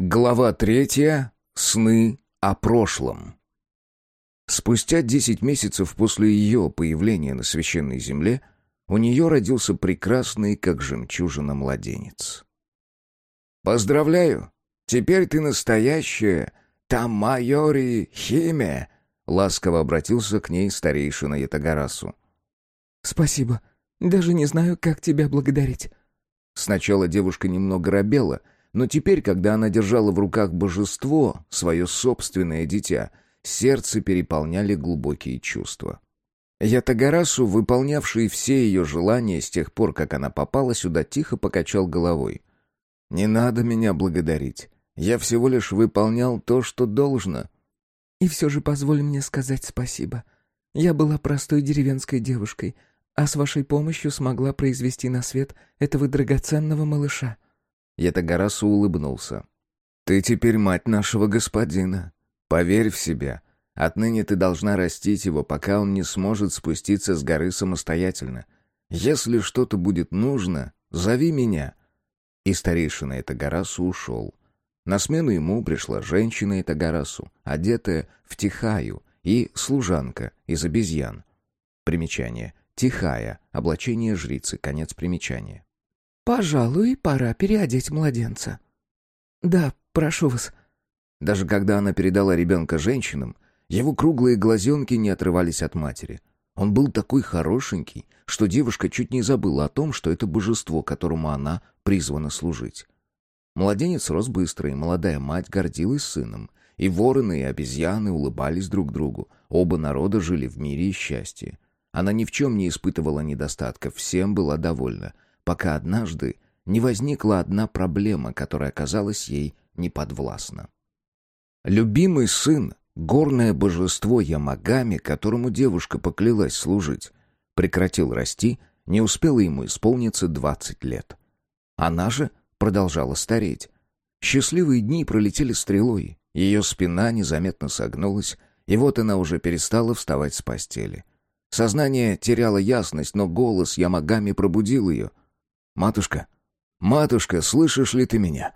Глава третья. Сны о прошлом. Спустя десять месяцев после ее появления на священной земле у нее родился прекрасный, как жемчужина, младенец. «Поздравляю! Теперь ты настоящая Тамайори Химе!» ласково обратился к ней старейшина Ятагарасу. «Спасибо. Даже не знаю, как тебя благодарить». Сначала девушка немного робела — но теперь, когда она держала в руках божество, свое собственное дитя, сердце переполняли глубокие чувства. Ятагарасу, выполнявший все ее желания с тех пор, как она попала сюда, тихо покачал головой. «Не надо меня благодарить. Я всего лишь выполнял то, что должно». «И все же позволь мне сказать спасибо. Я была простой деревенской девушкой, а с вашей помощью смогла произвести на свет этого драгоценного малыша». Ятагарасу улыбнулся. «Ты теперь мать нашего господина. Поверь в себя. Отныне ты должна растить его, пока он не сможет спуститься с горы самостоятельно. Если что-то будет нужно, зови меня». И старейшина Итагарасу ушел. На смену ему пришла женщина Итагарасу, одетая в тихаю, и служанка из обезьян. Примечание. Тихая. Облачение жрицы. Конец примечания. «Пожалуй, пора переодеть младенца». «Да, прошу вас». Даже когда она передала ребенка женщинам, его круглые глазенки не отрывались от матери. Он был такой хорошенький, что девушка чуть не забыла о том, что это божество, которому она призвана служить. Младенец рос быстро, и молодая мать гордилась сыном. И вороны, и обезьяны улыбались друг другу. Оба народа жили в мире и счастье. Она ни в чем не испытывала недостатков, всем была довольна — пока однажды не возникла одна проблема, которая оказалась ей неподвластна. Любимый сын, горное божество Ямагами, которому девушка поклялась служить, прекратил расти, не успело ему исполниться двадцать лет. Она же продолжала стареть. Счастливые дни пролетели стрелой, ее спина незаметно согнулась, и вот она уже перестала вставать с постели. Сознание теряло ясность, но голос Ямагами пробудил ее. «Матушка! Матушка, слышишь ли ты меня?»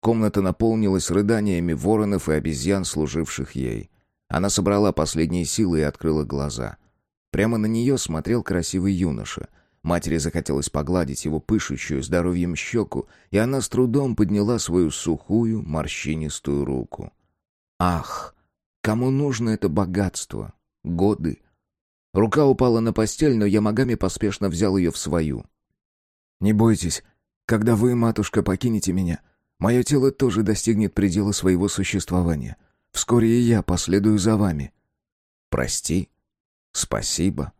Комната наполнилась рыданиями воронов и обезьян, служивших ей. Она собрала последние силы и открыла глаза. Прямо на нее смотрел красивый юноша. Матери захотелось погладить его пышущую здоровьем щеку, и она с трудом подняла свою сухую, морщинистую руку. «Ах! Кому нужно это богатство? Годы!» Рука упала на постель, но Ямагами поспешно взял ее в свою. Не бойтесь, когда вы, матушка, покинете меня, мое тело тоже достигнет предела своего существования. Вскоре и я последую за вами. Прости, спасибо.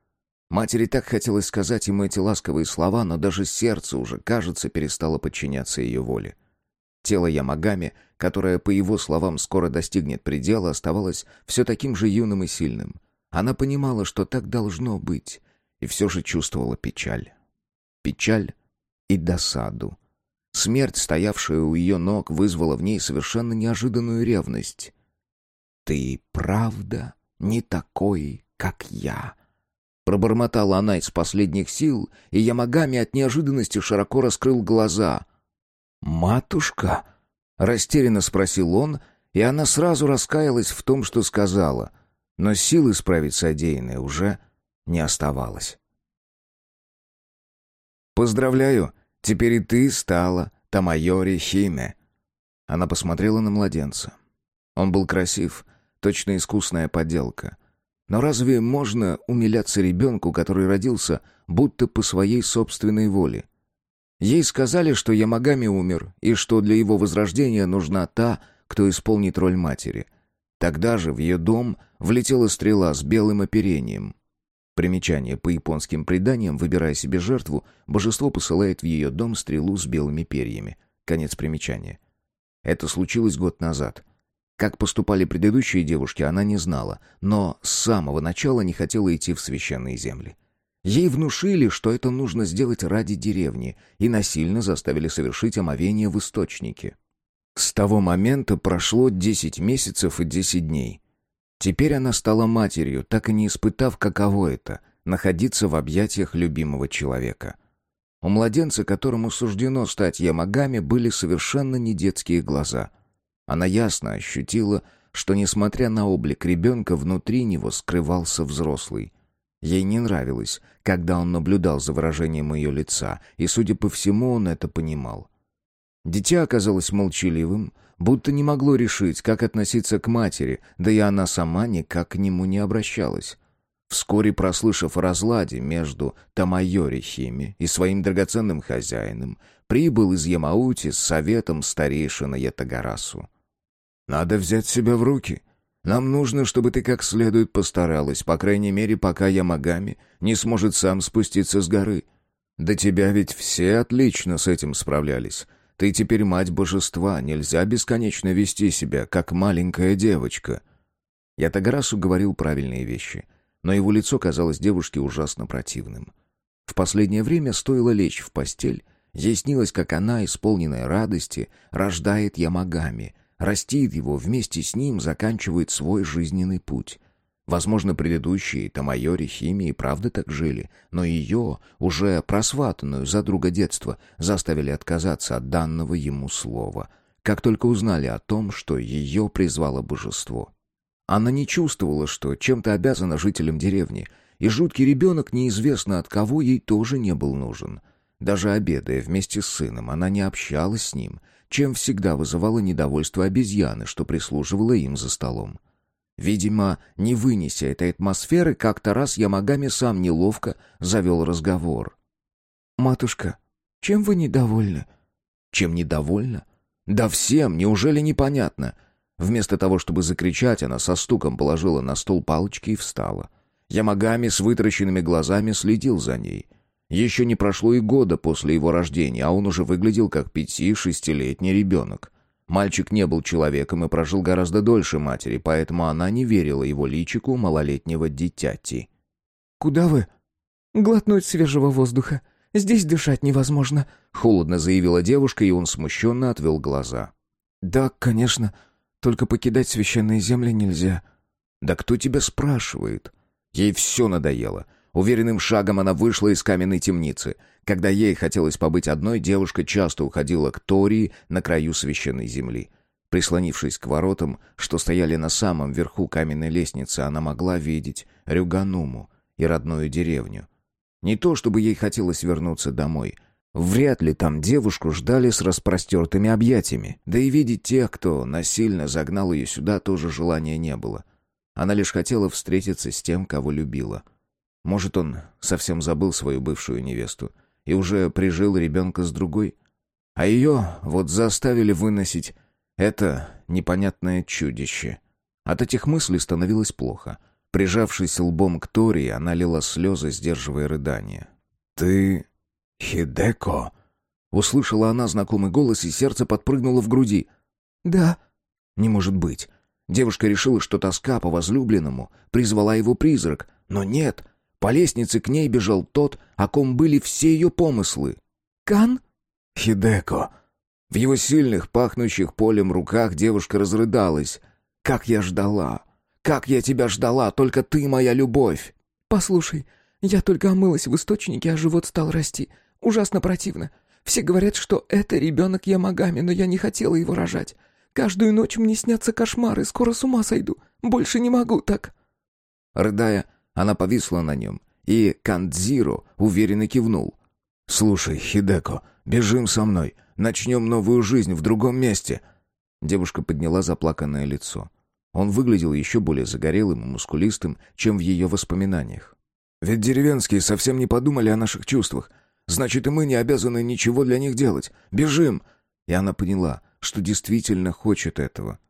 Матери так хотелось сказать ему эти ласковые слова, но даже сердце уже, кажется, перестало подчиняться ее воле. Тело Ямагами, которое, по его словам, скоро достигнет предела, оставалось все таким же юным и сильным. Она понимала, что так должно быть, и все же чувствовала печаль. Печаль и досаду. Смерть, стоявшая у ее ног, вызвала в ней совершенно неожиданную ревность. «Ты правда не такой, как я?» Пробормотала она из последних сил, и Ямагами от неожиданности широко раскрыл глаза. «Матушка?» — растерянно спросил он, и она сразу раскаялась в том, что сказала, но сил исправить содеянное уже не оставалось. «Поздравляю, теперь и ты стала Тамайори Химе». Она посмотрела на младенца. Он был красив, точно искусная подделка. Но разве можно умиляться ребенку, который родился будто по своей собственной воле? Ей сказали, что Ямагами умер, и что для его возрождения нужна та, кто исполнит роль матери. Тогда же в ее дом влетела стрела с белым оперением. Примечание. По японским преданиям, выбирая себе жертву, божество посылает в ее дом стрелу с белыми перьями. Конец примечания. Это случилось год назад. Как поступали предыдущие девушки, она не знала, но с самого начала не хотела идти в священные земли. Ей внушили, что это нужно сделать ради деревни, и насильно заставили совершить омовение в источнике. С того момента прошло десять месяцев и десять дней. Теперь она стала матерью, так и не испытав, каково это — находиться в объятиях любимого человека. У младенца, которому суждено стать Ямагами, были совершенно не детские глаза. Она ясно ощутила, что, несмотря на облик ребенка, внутри него скрывался взрослый. Ей не нравилось, когда он наблюдал за выражением ее лица, и, судя по всему, он это понимал. Дитя оказалось молчаливым, будто не могло решить, как относиться к матери, да и она сама никак к нему не обращалась. Вскоре, прослышав о разладе между Тамайори Хими и своим драгоценным хозяином, прибыл из Ямаути с советом старейшина Ятагарасу. «Надо взять себя в руки. Нам нужно, чтобы ты как следует постаралась, по крайней мере, пока Ямагами не сможет сам спуститься с горы. До тебя ведь все отлично с этим справлялись. Ты теперь мать божества, нельзя бесконечно вести себя, как маленькая девочка». Ятагарасу говорил правильные вещи — но его лицо казалось девушке ужасно противным. В последнее время стоило лечь в постель, ей снилось, как она, исполненная радости, рождает Ямагами, растит его, вместе с ним заканчивает свой жизненный путь. Возможно, предыдущие Тамайори Химии правда так жили, но ее, уже просватанную за друга детства, заставили отказаться от данного ему слова, как только узнали о том, что ее призвало божество. Она не чувствовала, что чем-то обязана жителям деревни, и жуткий ребенок неизвестно от кого ей тоже не был нужен. Даже обедая вместе с сыном, она не общалась с ним, чем всегда вызывало недовольство обезьяны, что прислуживала им за столом. Видимо, не вынеся этой атмосферы, как-то раз Ямагами сам неловко завел разговор. «Матушка, чем вы недовольны?» «Чем недовольна?» «Да всем, неужели непонятно?» Вместо того, чтобы закричать, она со стуком положила на стол палочки и встала. Ямагами с вытаращенными глазами следил за ней. Еще не прошло и года после его рождения, а он уже выглядел как пяти-шестилетний ребенок. Мальчик не был человеком и прожил гораздо дольше матери, поэтому она не верила его личику малолетнего дитяти. «Куда вы?» «Глотнуть свежего воздуха. Здесь дышать невозможно», — холодно заявила девушка, и он смущенно отвел глаза. «Да, конечно», только покидать священные земли нельзя». «Да кто тебя спрашивает?» Ей все надоело. Уверенным шагом она вышла из каменной темницы. Когда ей хотелось побыть одной, девушка часто уходила к Тории на краю священной земли. Прислонившись к воротам, что стояли на самом верху каменной лестницы, она могла видеть Рюгануму и родную деревню. Не то чтобы ей хотелось вернуться домой — Вряд ли там девушку ждали с распростертыми объятиями. Да и видеть тех, кто насильно загнал ее сюда, тоже желания не было. Она лишь хотела встретиться с тем, кого любила. Может, он совсем забыл свою бывшую невесту и уже прижил ребенка с другой? А ее вот заставили выносить это непонятное чудище. От этих мыслей становилось плохо. Прижавшись лбом к Тори, она лила слезы, сдерживая рыдания. «Ты «Хидеко!» Услышала она знакомый голос, и сердце подпрыгнуло в груди. «Да». «Не может быть». Девушка решила, что тоска по возлюбленному призвала его призрак, но нет. По лестнице к ней бежал тот, о ком были все ее помыслы. «Кан?» «Хидеко». В его сильных, пахнущих полем руках девушка разрыдалась. «Как я ждала! Как я тебя ждала! Только ты моя любовь!» «Послушай, я только омылась в источнике, а живот стал расти. Ужасно противно. Все говорят, что это ребенок Ямагами, но я не хотела его рожать. Каждую ночь мне снятся кошмары, скоро с ума сойду. Больше не могу так». Рыдая, она повисла на нем, и Кандзиро уверенно кивнул. «Слушай, Хидеко, бежим со мной. Начнем новую жизнь в другом месте». Девушка подняла заплаканное лицо. Он выглядел еще более загорелым и мускулистым, чем в ее воспоминаниях. «Ведь деревенские совсем не подумали о наших чувствах. Значит, и мы не обязаны ничего для них делать. Бежим!» И она поняла, что действительно хочет этого.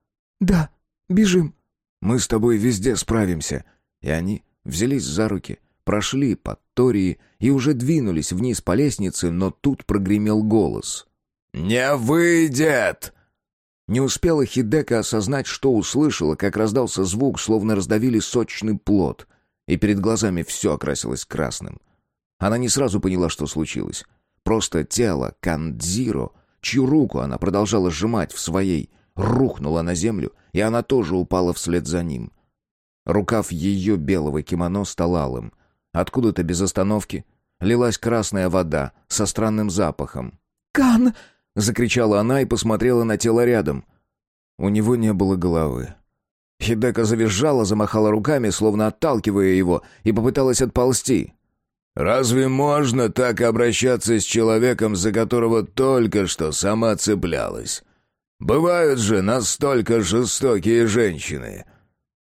«Да, бежим!» «Мы с тобой везде справимся!» И они взялись за руки, прошли под Тории и уже двинулись вниз по лестнице, но тут прогремел голос. «Не выйдет!» Не успела Хидека осознать, что услышала, как раздался звук, словно раздавили сочный плод, и перед глазами все окрасилось красным. Она не сразу поняла, что случилось. Просто тело Кандзиро, чью руку она продолжала сжимать в своей, рухнуло на землю, и она тоже упала вслед за ним. Рукав ее белого кимоно стал алым. Откуда-то без остановки лилась красная вода со странным запахом. «Кан!» — закричала она и посмотрела на тело рядом. У него не было головы. Хидека завизжала, замахала руками, словно отталкивая его, и попыталась отползти. «Разве можно так обращаться с человеком, за которого только что сама цеплялась? Бывают же настолько жестокие женщины!»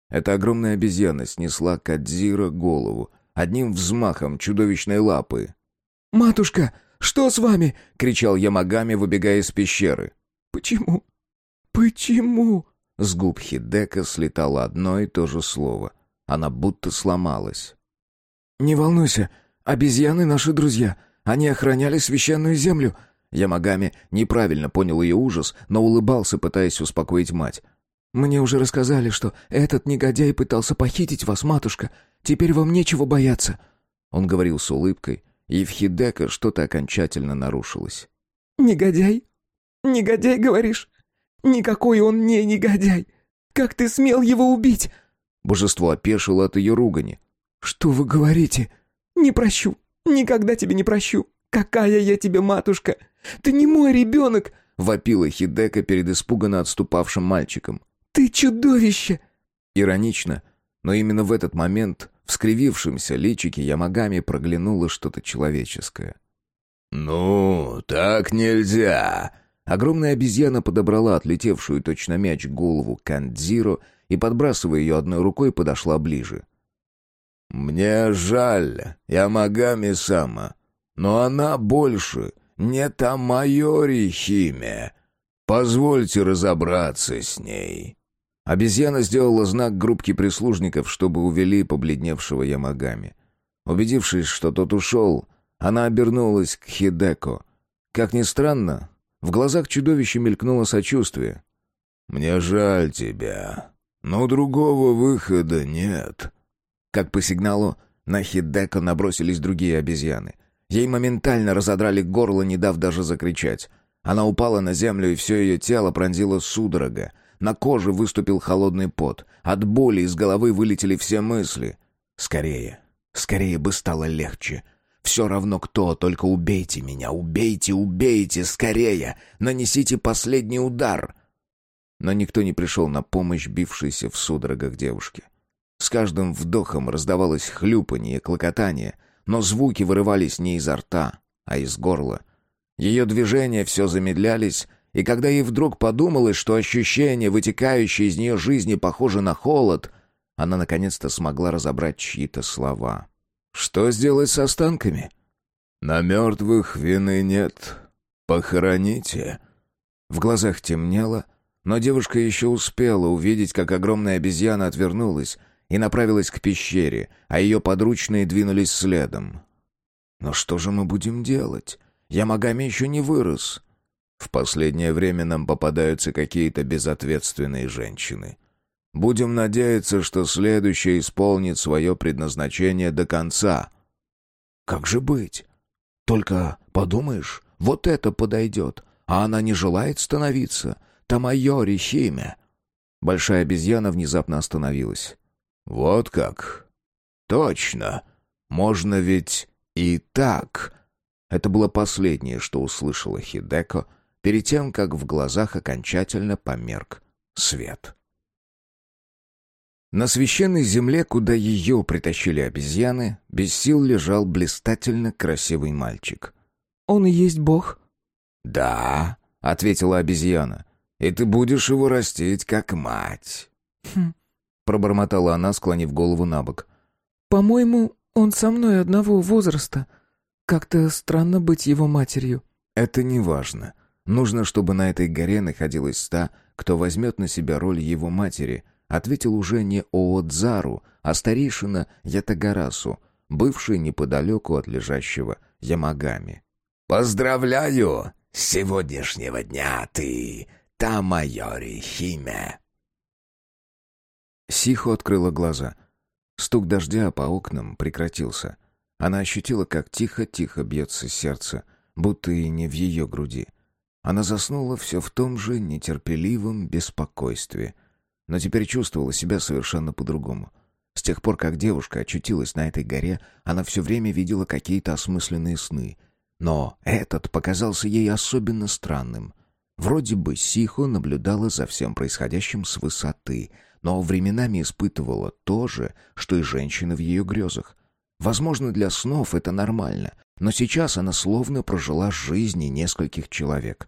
Эта огромная обезьяна снесла Кадзира голову одним взмахом чудовищной лапы. «Матушка, что с вами?» — кричал Ямагами, выбегая из пещеры. «Почему? Почему?» С губ Хидека слетало одно и то же слово. Она будто сломалась. «Не волнуйся, обезьяны наши друзья. Они охраняли священную землю». Ямагами неправильно понял ее ужас, но улыбался, пытаясь успокоить мать. «Мне уже рассказали, что этот негодяй пытался похитить вас, матушка. Теперь вам нечего бояться». Он говорил с улыбкой, и в Хидека что-то окончательно нарушилось. «Негодяй? Негодяй, говоришь? Никакой он не негодяй! Как ты смел его убить?» Божество опешило от ее ругани. «Что вы говорите? Не прощу. Никогда тебе не прощу. Какая я тебе матушка! Ты не мой ребенок!» Вопила Хидека перед испуганно отступавшим мальчиком. «Ты чудовище!» Иронично, но именно в этот момент в скривившемся личике Ямагами проглянуло что-то человеческое. «Ну, так нельзя!» Огромная обезьяна подобрала отлетевшую точно мяч голову Кандзиро и, подбрасывая ее одной рукой, подошла ближе. «Мне жаль, Ямагами-сама, но она больше не Тамайори Химе. Позвольте разобраться с ней». Обезьяна сделала знак группке прислужников, чтобы увели побледневшего Ямагами. Убедившись, что тот ушел, она обернулась к Хидеко. Как ни странно, в глазах чудовища мелькнуло сочувствие. «Мне жаль тебя, но другого выхода нет». Как по сигналу, на Хидеко набросились другие обезьяны. Ей моментально разодрали горло, не дав даже закричать. Она упала на землю, и все ее тело пронзило судорога. На коже выступил холодный пот. От боли из головы вылетели все мысли. «Скорее, скорее бы стало легче». Все равно кто, только убейте меня, убейте, убейте, скорее! Нанесите последний удар!» Но никто не пришел на помощь бившейся в судорогах девушке. С каждым вдохом раздавалось хлюпанье, клокотание, но звуки вырывались не изо рта, а из горла. Ее движения все замедлялись, и когда ей вдруг подумалось, что ощущение, вытекающее из нее жизни, похоже на холод, она наконец-то смогла разобрать чьи-то слова. Что сделать с останками? На мертвых вины нет. Похороните. В глазах темнело, но девушка еще успела увидеть, как огромная обезьяна отвернулась и направилась к пещере, а ее подручные двинулись следом. Но что же мы будем делать? Ямагами еще не вырос. В последнее время нам попадаются какие-то безответственные женщины. Будем надеяться, что следующее исполнит свое предназначение до конца. Как же быть? Только подумаешь, вот это подойдет, а она не желает становиться. Тамайори Химе. Большая обезьяна внезапно остановилась. Вот как? Точно. Можно ведь и так. Это было последнее, что услышала Хидеко перед тем, как в глазах окончательно померк свет. На священной земле, куда ее притащили обезьяны, без сил лежал блистательно красивый мальчик. «Он и есть Бог?» «Да», — ответила обезьяна, — «и ты будешь его растить, как мать». «Хм», — пробормотала она, склонив голову на бок. «По-моему, он со мной одного возраста. Как-то странно быть его матерью». «Это не важно. Нужно, чтобы на этой горе находилась та, кто возьмет на себя роль его матери», — ответил уже не Оодзару, а старейшина Ятагарасу, бывший неподалеку от лежащего Ямагами. «Поздравляю! С сегодняшнего дня ты Тамайори Химе!» Сихо открыла глаза. Стук дождя по окнам прекратился. Она ощутила, как тихо-тихо бьется сердце, будто и не в ее груди. Она заснула все в том же нетерпеливом беспокойстве — но теперь чувствовала себя совершенно по-другому. С тех пор, как девушка очутилась на этой горе, она все время видела какие-то осмысленные сны. Но этот показался ей особенно странным. Вроде бы Сихо наблюдала за всем происходящим с высоты, но временами испытывала то же, что и женщины в ее грезах. Возможно, для снов это нормально, но сейчас она словно прожила жизни нескольких человек.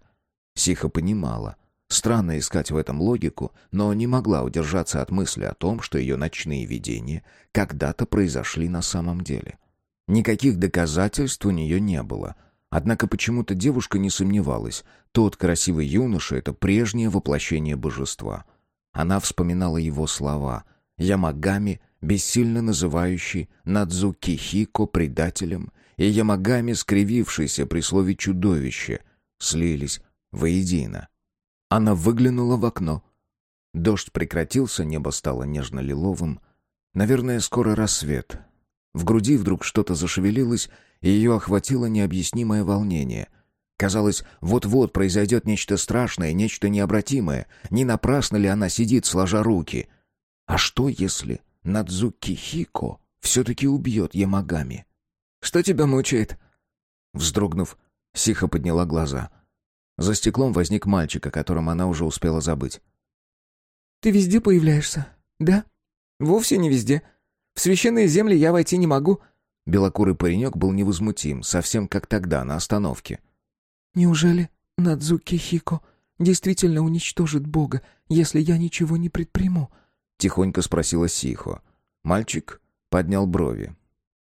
Сиха понимала. Странно искать в этом логику, но не могла удержаться от мысли о том, что ее ночные видения когда-то произошли на самом деле. Никаких доказательств у нее не было — Однако почему-то девушка не сомневалась. Тот красивый юноша — это прежнее воплощение божества. Она вспоминала его слова. Ямагами, бессильно называющий Надзуки Хико предателем, и Ямагами, скривившийся при слове «чудовище», слились воедино. Она выглянула в окно. Дождь прекратился, небо стало нежно-лиловым. Наверное, скоро рассвет. В груди вдруг что-то зашевелилось, и ее охватило необъяснимое волнение. Казалось, вот-вот произойдет нечто страшное, нечто необратимое. Не напрасно ли она сидит, сложа руки? А что, если Надзуки Хико все-таки убьет Ямагами? «Что тебя мучает?» Вздрогнув, Сиха подняла глаза. За стеклом возник мальчик, о котором она уже успела забыть. «Ты везде появляешься, да?» «Вовсе не везде. В священные земли я войти не могу», Белокурый паренек был невозмутим, совсем как тогда, на остановке. «Неужели Надзуки Хико действительно уничтожит Бога, если я ничего не предприму?» — тихонько спросила Сихо. Мальчик поднял брови.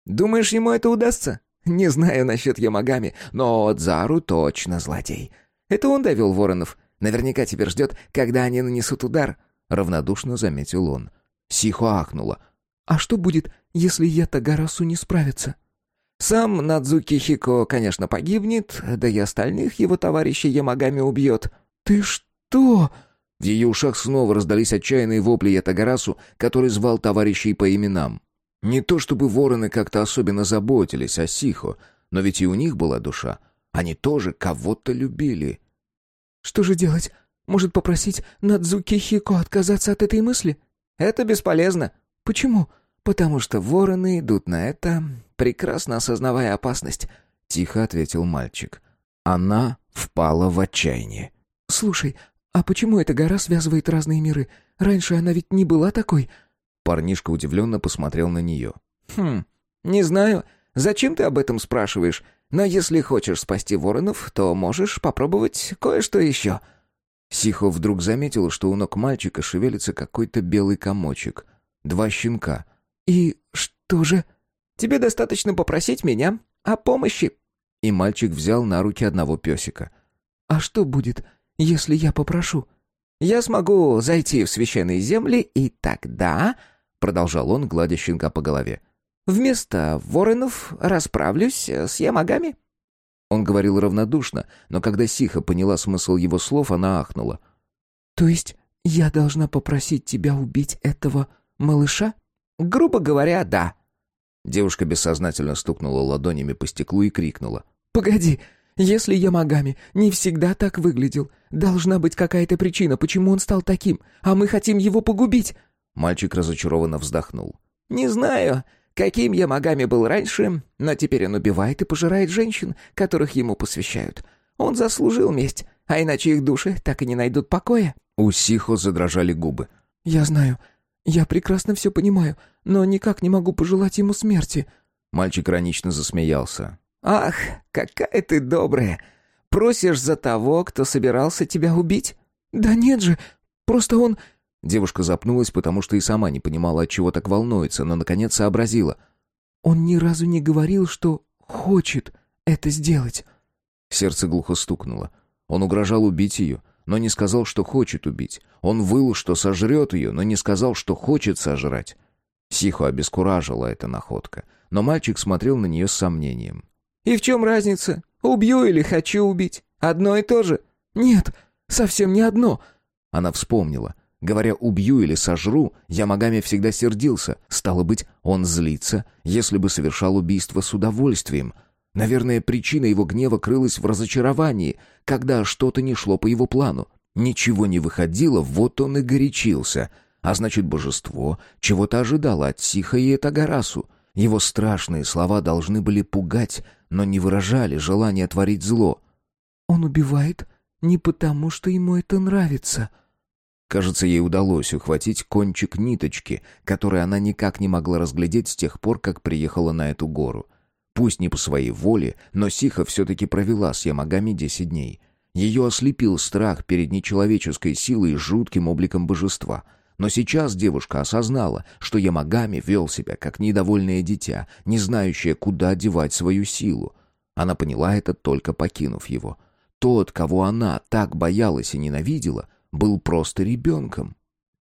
«Думаешь, ему это удастся? Не знаю насчет Ямагами, но Дзару точно злодей. Это он довел воронов. Наверняка теперь ждет, когда они нанесут удар», — равнодушно заметил он. Сихо ахнула. «А что будет, если Ятагарасу не справится?» «Сам Надзуки Хико, конечно, погибнет, да и остальных его товарищей Ямагами убьет». «Ты что?» В ее ушах снова раздались отчаянные вопли Ятагарасу, который звал товарищей по именам. Не то чтобы вороны как-то особенно заботились о Сихо, но ведь и у них была душа. Они тоже кого-то любили. «Что же делать? Может, попросить Надзуки Хико отказаться от этой мысли?» «Это бесполезно. «Почему?» «Потому что вороны идут на это, прекрасно осознавая опасность», — тихо ответил мальчик. Она впала в отчаяние. «Слушай, а почему эта гора связывает разные миры? Раньше она ведь не была такой?» Парнишка удивленно посмотрел на нее. «Хм, не знаю. Зачем ты об этом спрашиваешь? Но если хочешь спасти воронов, то можешь попробовать кое-что еще». Сихо вдруг заметила, что у ног мальчика шевелится какой-то белый комочек — Два щенка. «И что же?» «Тебе достаточно попросить меня о помощи». И мальчик взял на руки одного песика. «А что будет, если я попрошу?» «Я смогу зайти в священные земли, и тогда...» Продолжал он, гладя щенка по голове. «Вместо воронов расправлюсь с ямагами». Он говорил равнодушно, но когда Сиха поняла смысл его слов, она ахнула. «То есть я должна попросить тебя убить этого «Малыша?» «Грубо говоря, да». Девушка бессознательно стукнула ладонями по стеклу и крикнула. «Погоди, если Ямагами не всегда так выглядел, должна быть какая-то причина, почему он стал таким, а мы хотим его погубить». Мальчик разочарованно вздохнул. «Не знаю, каким Ямагами был раньше, но теперь он убивает и пожирает женщин, которых ему посвящают. Он заслужил месть, а иначе их души так и не найдут покоя». У Сихо задрожали губы. «Я знаю, «Я прекрасно все понимаю, но никак не могу пожелать ему смерти». Мальчик иронично засмеялся. «Ах, какая ты добрая! Просишь за того, кто собирался тебя убить?» «Да нет же, просто он...» Девушка запнулась, потому что и сама не понимала, от чего так волнуется, но наконец сообразила. «Он ни разу не говорил, что хочет это сделать». Сердце глухо стукнуло. Он угрожал убить ее, но не сказал, что хочет убить. Он выл, что сожрет ее, но не сказал, что хочет сожрать. Сихо обескуражила эта находка, но мальчик смотрел на нее с сомнением. «И в чем разница? Убью или хочу убить? Одно и то же?» «Нет, совсем не одно». Она вспомнила. Говоря «убью» или «сожру», Ямагами всегда сердился. Стало быть, он злится, если бы совершал убийство с удовольствием — Наверное, причина его гнева крылась в разочаровании, когда что-то не шло по его плану. Ничего не выходило, вот он и горячился. А значит, божество чего-то ожидало от Сиха и Этагарасу. Его страшные слова должны были пугать, но не выражали желания творить зло. «Он убивает не потому, что ему это нравится». Кажется, ей удалось ухватить кончик ниточки, который она никак не могла разглядеть с тех пор, как приехала на эту гору. Пусть не по своей воле, но Сиха все-таки провела с Ямагами десять дней. Ее ослепил страх перед нечеловеческой силой и жутким обликом божества. Но сейчас девушка осознала, что Ямагами вел себя как недовольное дитя, не знающее, куда девать свою силу. Она поняла это, только покинув его. Тот, кого она так боялась и ненавидела, был просто ребенком.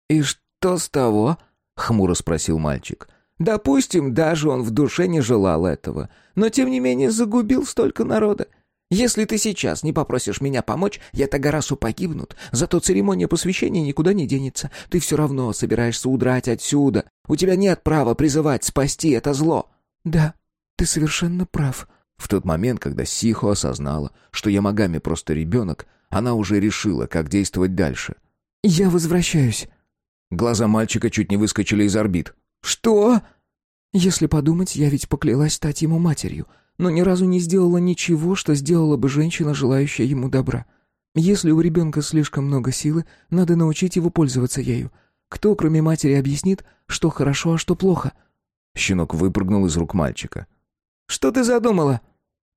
«И что с того?» — хмуро спросил мальчик. «Допустим, даже он в душе не желал этого, но тем не менее загубил столько народа. Если ты сейчас не попросишь меня помочь, я Тагарасу погибнут, зато церемония посвящения никуда не денется. Ты все равно собираешься удрать отсюда. У тебя нет права призывать спасти это зло». «Да, ты совершенно прав». В тот момент, когда Сихо осознала, что Ямагами просто ребенок, она уже решила, как действовать дальше. «Я возвращаюсь». Глаза мальчика чуть не выскочили из орбит. «Что?» «Если подумать, я ведь поклялась стать ему матерью, но ни разу не сделала ничего, что сделала бы женщина, желающая ему добра. Если у ребенка слишком много силы, надо научить его пользоваться ею. Кто, кроме матери, объяснит, что хорошо, а что плохо?» Щенок выпрыгнул из рук мальчика. «Что ты задумала?»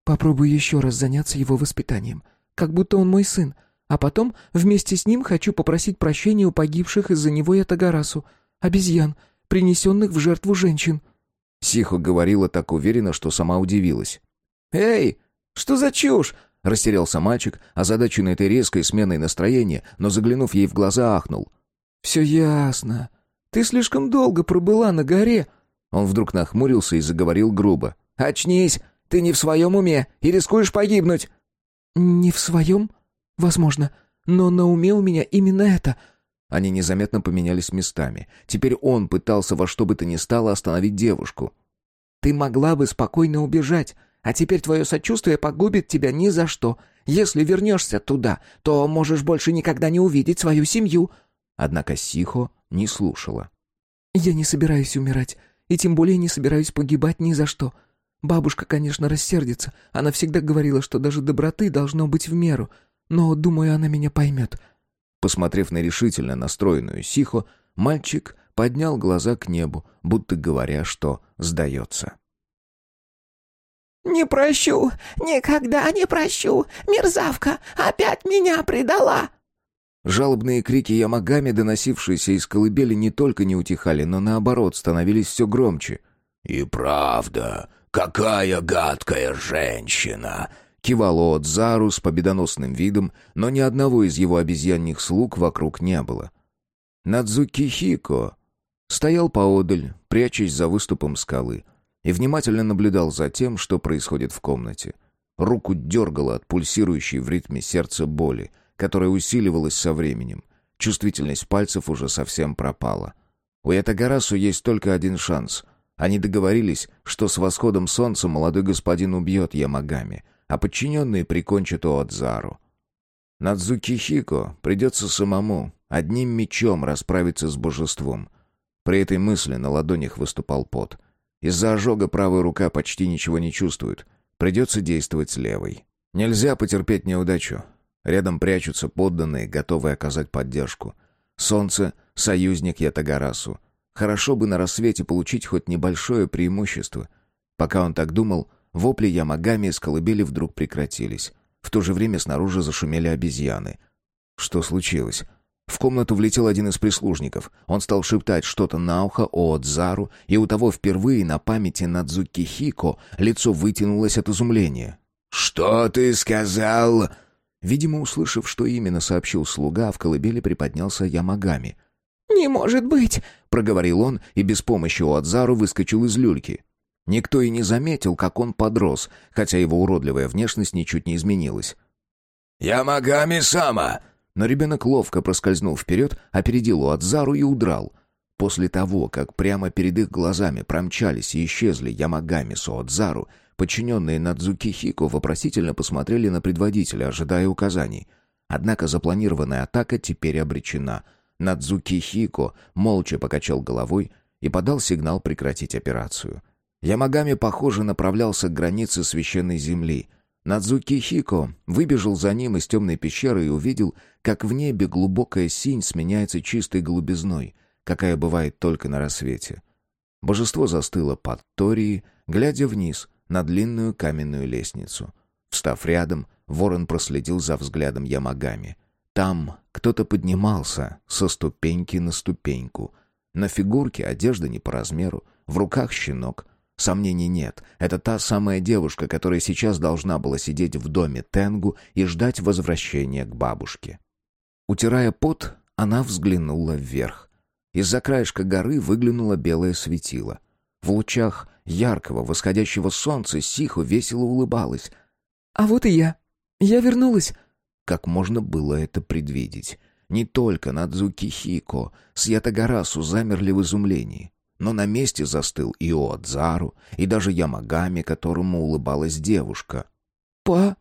«Попробуй еще раз заняться его воспитанием как будто он мой сын, а потом вместе с ним хочу попросить прощения у погибших из-за него я Тагарасу, обезьян, принесенных в жертву женщин». Сихо говорила так уверенно, что сама удивилась. «Эй, что за чушь?» — растерялся мальчик, озадаченный этой резкой сменой настроения, но, заглянув ей в глаза, ахнул. «Все ясно. Ты слишком долго пробыла на горе». Он вдруг нахмурился и заговорил грубо. «Очнись! Ты не в своем уме и рискуешь погибнуть!» «Не в своем? Возможно. Но на уме у меня именно это». Они незаметно поменялись местами. Теперь он пытался во что бы то ни стало остановить девушку. «Ты могла бы спокойно убежать, а теперь твое сочувствие погубит тебя ни за что. Если вернешься туда, то можешь больше никогда не увидеть свою семью». Однако Сихо не слушала. «Я не собираюсь умирать, и тем более не собираюсь погибать ни за что. Бабушка, конечно, рассердится. Она всегда говорила, что даже доброты должно быть в меру. Но, думаю, она меня поймет». Посмотрев на решительно настроенную Сихо, мальчик поднял глаза к небу, будто говоря, что сдается. «Не прощу! Никогда не прощу! Мерзавка! Опять меня предала!» Жалобные крики Ямагами, доносившиеся из колыбели, не только не утихали, но наоборот становились все громче. «И правда, «Какая гадкая женщина!» Кивал Оотзару с победоносным видом, но ни одного из его обезьянных слуг вокруг не было. Надзуки Хико стоял поодаль, прячась за выступом скалы, и внимательно наблюдал за тем, что происходит в комнате. Руку дергало от пульсирующей в ритме сердца боли, которая усиливалась со временем. Чувствительность пальцев уже совсем пропала. У Ятагарасу есть только один шанс они договорились, что с восходом солнца молодой господин убьет Ямагами, а подчиненные прикончат Оадзару. Надзуки Хико придется самому, одним мечом расправиться с божеством. При этой мысли на ладонях выступал пот. Из-за ожога правая рука почти ничего не чувствует. Придется действовать левой. Нельзя потерпеть неудачу. Рядом прячутся подданные, готовые оказать поддержку. Солнце — союзник Ятагарасу — Хорошо бы на рассвете получить хоть небольшое преимущество. Пока он так думал, вопли Ямагами из колыбели вдруг прекратились. В то же время снаружи зашумели обезьяны. Что случилось? В комнату влетел один из прислужников. Он стал шептать что-то на ухо Оодзару, и у того впервые на памяти Надзуки Хико лицо вытянулось от изумления. «Что ты сказал?» Видимо, услышав, что именно сообщил слуга, в колыбели приподнялся Ямагами — «Не может быть!» — проговорил он и без помощи Уадзару выскочил из люльки. Никто и не заметил, как он подрос, хотя его уродливая внешность ничуть не изменилась. «Ямагами-сама!» Но ребенок ловко проскользнул вперед, опередил Уадзару и удрал. После того, как прямо перед их глазами промчались и исчезли Ямагами с Уадзару, подчиненные Надзуки Хико вопросительно посмотрели на предводителя, ожидая указаний. Однако запланированная атака теперь обречена — Надзуки Хико молча покачал головой и подал сигнал прекратить операцию. Ямагами, похоже, направлялся к границе священной земли. Надзуки Хико выбежал за ним из темной пещеры и увидел, как в небе глубокая синь сменяется чистой голубизной, какая бывает только на рассвете. Божество застыло под Торией, глядя вниз на длинную каменную лестницу. Встав рядом, ворон проследил за взглядом Ямагами. Там кто-то поднимался со ступеньки на ступеньку. На фигурке одежда не по размеру, в руках щенок. Сомнений нет, это та самая девушка, которая сейчас должна была сидеть в доме Тенгу и ждать возвращения к бабушке. Утирая пот, она взглянула вверх. Из-за краешка горы выглянуло белое светило. В лучах яркого восходящего солнца Сихо весело улыбалась. «А вот и я. Я вернулась». Как можно было это предвидеть? Не только Надзуки Хико с Ятагарасу замерли в изумлении, но на месте застыл и Оадзару, и даже Ямагами, которому улыбалась девушка. «По...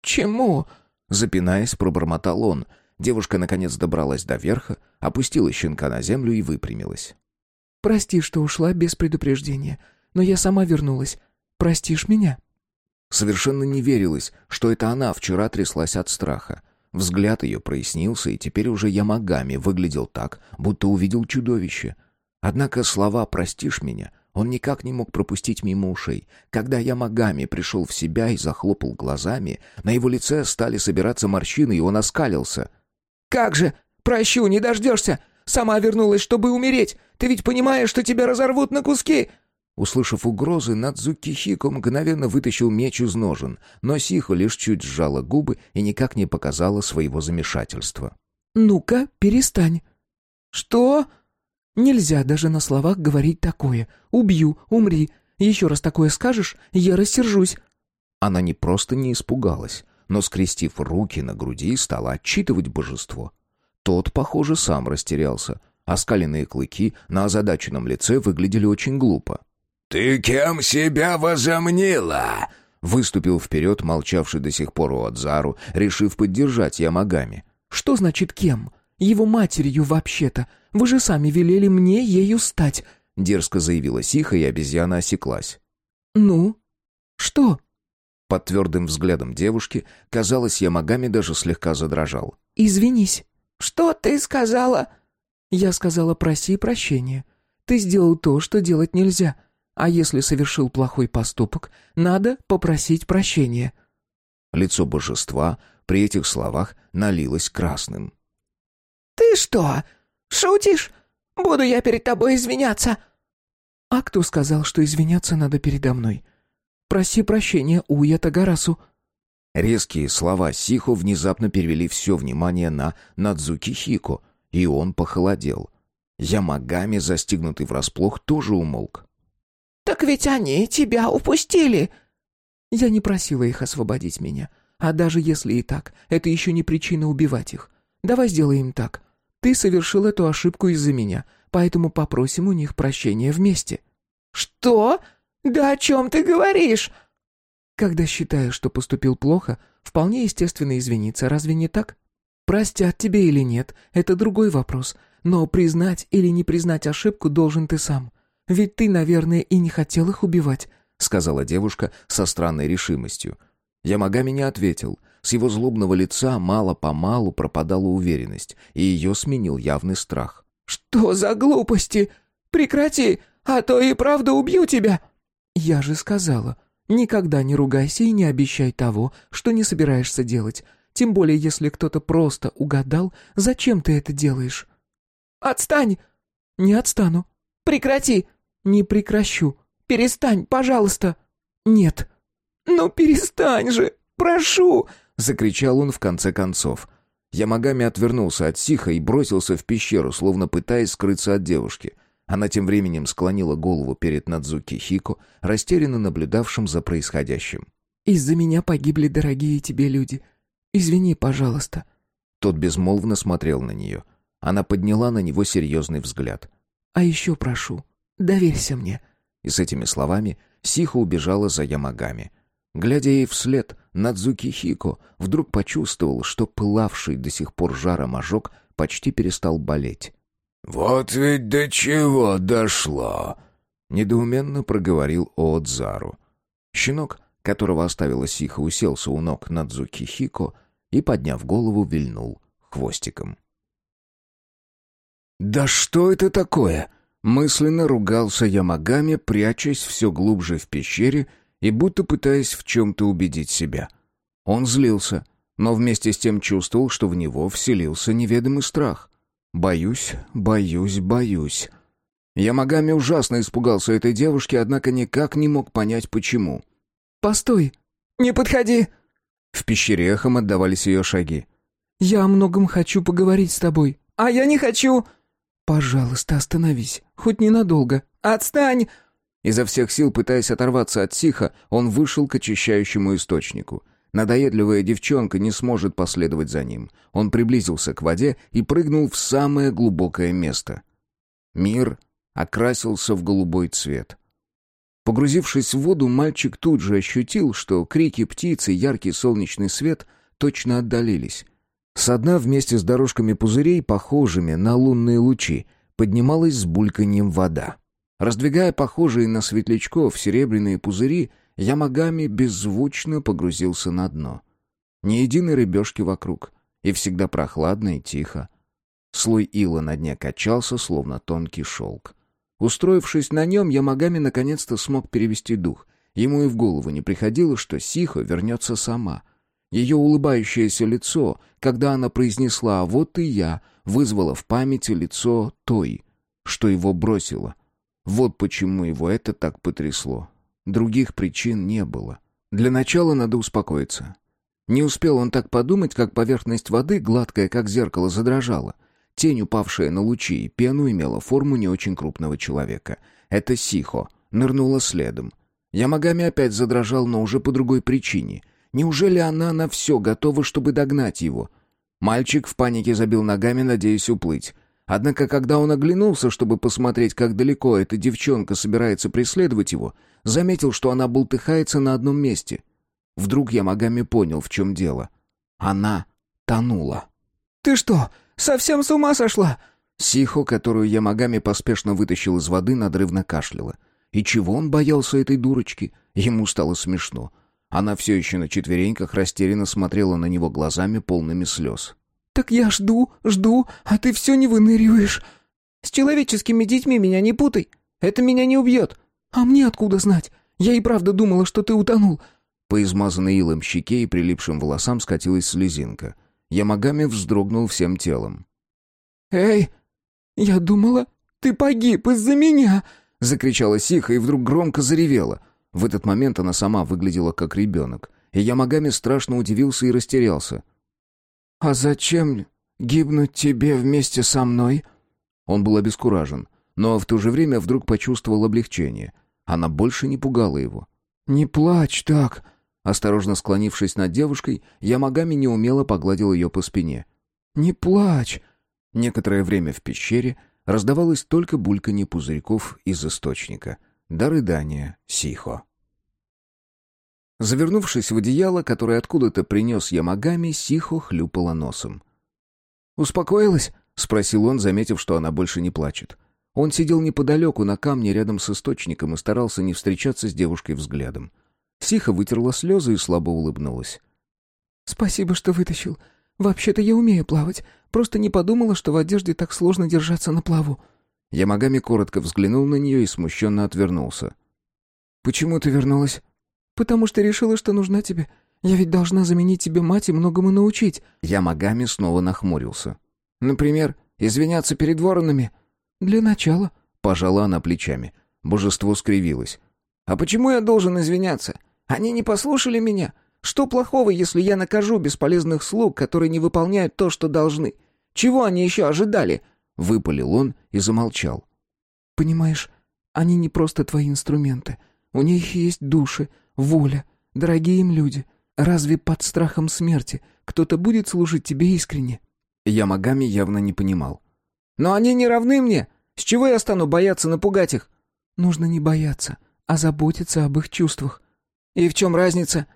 чему?» — запинаясь, пробормотал он. Девушка, наконец, добралась до верха, опустила щенка на землю и выпрямилась. «Прости, что ушла без предупреждения, но я сама вернулась. Простишь меня?» Совершенно не верилось, что это она вчера тряслась от страха. Взгляд ее прояснился, и теперь уже Ямагами выглядел так, будто увидел чудовище. Однако слова «простишь меня» он никак не мог пропустить мимо ушей. Когда Ямагами пришел в себя и захлопал глазами, на его лице стали собираться морщины, и он оскалился. «Как же! Прощу, не дождешься! Сама вернулась, чтобы умереть! Ты ведь понимаешь, что тебя разорвут на куски!» Услышав угрозы, Надзуки Хико мгновенно вытащил меч из ножен, но Сихо лишь чуть сжала губы и никак не показала своего замешательства. «Ну-ка, перестань». «Что?» «Нельзя даже на словах говорить такое. Убью, умри. Еще раз такое скажешь, я рассержусь». Она не просто не испугалась, но, скрестив руки на груди, стала отчитывать божество. Тот, похоже, сам растерялся. Оскаленные клыки на озадаченном лице выглядели очень глупо. «Ты кем себя возомнила?» Выступил вперед молчавший до сих пор Уадзару, решив поддержать Ямагами. «Что значит кем? Его матерью вообще-то. Вы же сами велели мне ею стать», — дерзко заявила Сиха, и обезьяна осеклась. «Ну? Что?» Под твердым взглядом девушки, казалось, Ямагами даже слегка задрожал. «Извинись». «Что ты сказала?» «Я сказала, проси прощения. Ты сделал то, что делать нельзя. А если совершил плохой поступок, надо попросить прощения». Лицо божества при этих словах налилось красным. «Ты что, шутишь? Буду я перед тобой извиняться?» «А кто сказал, что извиняться надо передо мной? Проси прощения у Ятагарасу». Резкие слова Сихо внезапно перевели все внимание на Надзуки Хико, и он похолодел. Ямагами, застигнутый врасплох, тоже умолк. «Так ведь они тебя упустили!» «Я не просила их освободить меня. А даже если и так, это еще не причина убивать их. Давай сделаем так. Ты совершил эту ошибку из-за меня, поэтому попросим у них прощения вместе». «Что? Да о чем ты говоришь?» «Когда считаешь, что поступил плохо, вполне естественно извиниться, разве не так? Простят тебе или нет, это другой вопрос, но признать или не признать ошибку должен ты сам. Ведь ты, наверное, и не хотел их убивать», — сказала девушка со странной решимостью. Ямагами не ответил. С его злобного лица мало-помалу пропадала уверенность, и ее сменил явный страх. «Что за глупости? Прекрати, а то и правда убью тебя!» «Я же сказала, никогда не ругайся и не обещай того, что не собираешься делать. Тем более, если кто-то просто угадал, зачем ты это делаешь?» «Отстань!» «Не отстану». «Прекрати!» «Не прекращу. Перестань, пожалуйста!» «Нет». «Ну перестань же! Прошу!» — закричал он в конце концов. Ямагами отвернулся от Сиха и бросился в пещеру, словно пытаясь скрыться от девушки. Она тем временем склонила голову перед Надзуки Хико, растерянно наблюдавшим за происходящим. «Из-за меня погибли дорогие тебе люди. Извини, пожалуйста». Тот безмолвно смотрел на нее. Она подняла на него серьезный взгляд. «А еще прошу, Доверься мне». И с этими словами Сиха убежала за Ямагами. Глядя ей вслед, Надзуки Хико вдруг почувствовал, что пылавший до сих пор жаром ожог почти перестал болеть. «Вот ведь до чего дошло!» — недоуменно проговорил Оодзару. Щенок, которого оставила Сиха, уселся у ног Надзуки Хико и, подняв голову, вильнул хвостиком. «Да что это такое?» Мысленно ругался Ямагами, прячась все глубже в пещере и будто пытаясь в чем-то убедить себя. Он злился, но вместе с тем чувствовал, что в него вселился неведомый страх. «Боюсь, боюсь, боюсь». Ямагами ужасно испугался этой девушки, однако никак не мог понять, почему. «Постой! Не подходи!» В пещере эхом отдавались ее шаги. «Я о многом хочу поговорить с тобой». «А я не хочу!» «Пожалуйста, остановись. Хоть ненадолго. Отстань!» Изо всех сил, пытаясь оторваться от Сиха, он вышел к очищающему источнику. Надоедливая девчонка не сможет последовать за ним. Он приблизился к воде и прыгнул в самое глубокое место. Мир окрасился в голубой цвет. Погрузившись в воду, мальчик тут же ощутил, что крики птиц и яркий солнечный свет точно отдалились. Со дна вместе с дорожками пузырей, похожими на лунные лучи, поднималась с бульканьем вода. Раздвигая похожие на светлячков серебряные пузыри, Ямагами беззвучно погрузился на дно. Ни единой рыбешки вокруг, и всегда прохладно и тихо. Слой ила на дне качался, словно тонкий шелк. Устроившись на нем, Ямагами наконец-то смог перевести дух. Ему и в голову не приходило, что Сихо вернется сама — ее улыбающееся лицо, когда она произнесла «вот и я», вызвало в памяти лицо той, что его бросило. Вот почему его это так потрясло. Других причин не было. Для начала надо успокоиться. Не успел он так подумать, как поверхность воды, гладкая как зеркало, задрожала. Тень, упавшая на лучи и пену, имела форму не очень крупного человека. Это Сихо. Нырнула следом. Ямагами опять задрожал, но уже по другой причине — Неужели она на все готова, чтобы догнать его? Мальчик в панике забил ногами, надеясь уплыть. Однако, когда он оглянулся, чтобы посмотреть, как далеко эта девчонка собирается преследовать его, заметил, что она болтыхается на одном месте. Вдруг Ямагами понял, в чем дело. Она тонула. «Ты что, совсем с ума сошла?» Сихо, которую Ямагами поспешно вытащил из воды, надрывно кашляла. И чего он боялся этой дурочки? Ему стало смешно. Она все еще на четвереньках растерянно смотрела на него глазами, полными слез. «Так я жду, жду, а ты все не выныриваешь». «С человеческими детьми меня не путай. Это меня не убьет». «А мне откуда знать? Я и правда думала, что ты утонул». По измазанной илом щеке и прилипшим волосам скатилась слезинка. Ямагами вздрогнул всем телом. «Эй, я думала, ты погиб из-за меня!» — закричала Сиха и вдруг громко заревела — в этот момент она сама выглядела как ребенок, и Ямагами страшно удивился и растерялся. «А зачем гибнуть тебе вместе со мной?» Он был обескуражен, но в то же время вдруг почувствовал облегчение. Она больше не пугала его. «Не плачь так!» Осторожно склонившись над девушкой, Ямагами неумело погладил ее по спине. «Не плачь!» Некоторое время в пещере раздавалось только бульканье пузырьков из источника — до рыдания Сихо. Завернувшись в одеяло, которое откуда-то принес Ямагами, Сихо хлюпала носом. «Успокоилась?» — спросил он, заметив, что она больше не плачет. Он сидел неподалеку на камне рядом с источником и старался не встречаться с девушкой взглядом. Сиха вытерла слезы и слабо улыбнулась. «Спасибо, что вытащил. Вообще-то я умею плавать. Просто не подумала, что в одежде так сложно держаться на плаву». Ямагами коротко взглянул на нее и смущенно отвернулся. «Почему ты вернулась?» «Потому что решила, что нужна тебе. Я ведь должна заменить тебе мать и многому научить». Ямагами снова нахмурился. «Например, извиняться перед воронами?» «Для начала», — пожала она плечами. Божество скривилось. «А почему я должен извиняться? Они не послушали меня. Что плохого, если я накажу бесполезных слуг, которые не выполняют то, что должны? Чего они еще ожидали?» Выпалил он и замолчал. «Понимаешь, они не просто твои инструменты. У них есть души, воля, дорогие им люди. Разве под страхом смерти кто-то будет служить тебе искренне?» Ямагами явно не понимал. «Но они не равны мне. С чего я стану бояться напугать их?» «Нужно не бояться, а заботиться об их чувствах». «И в чем разница?»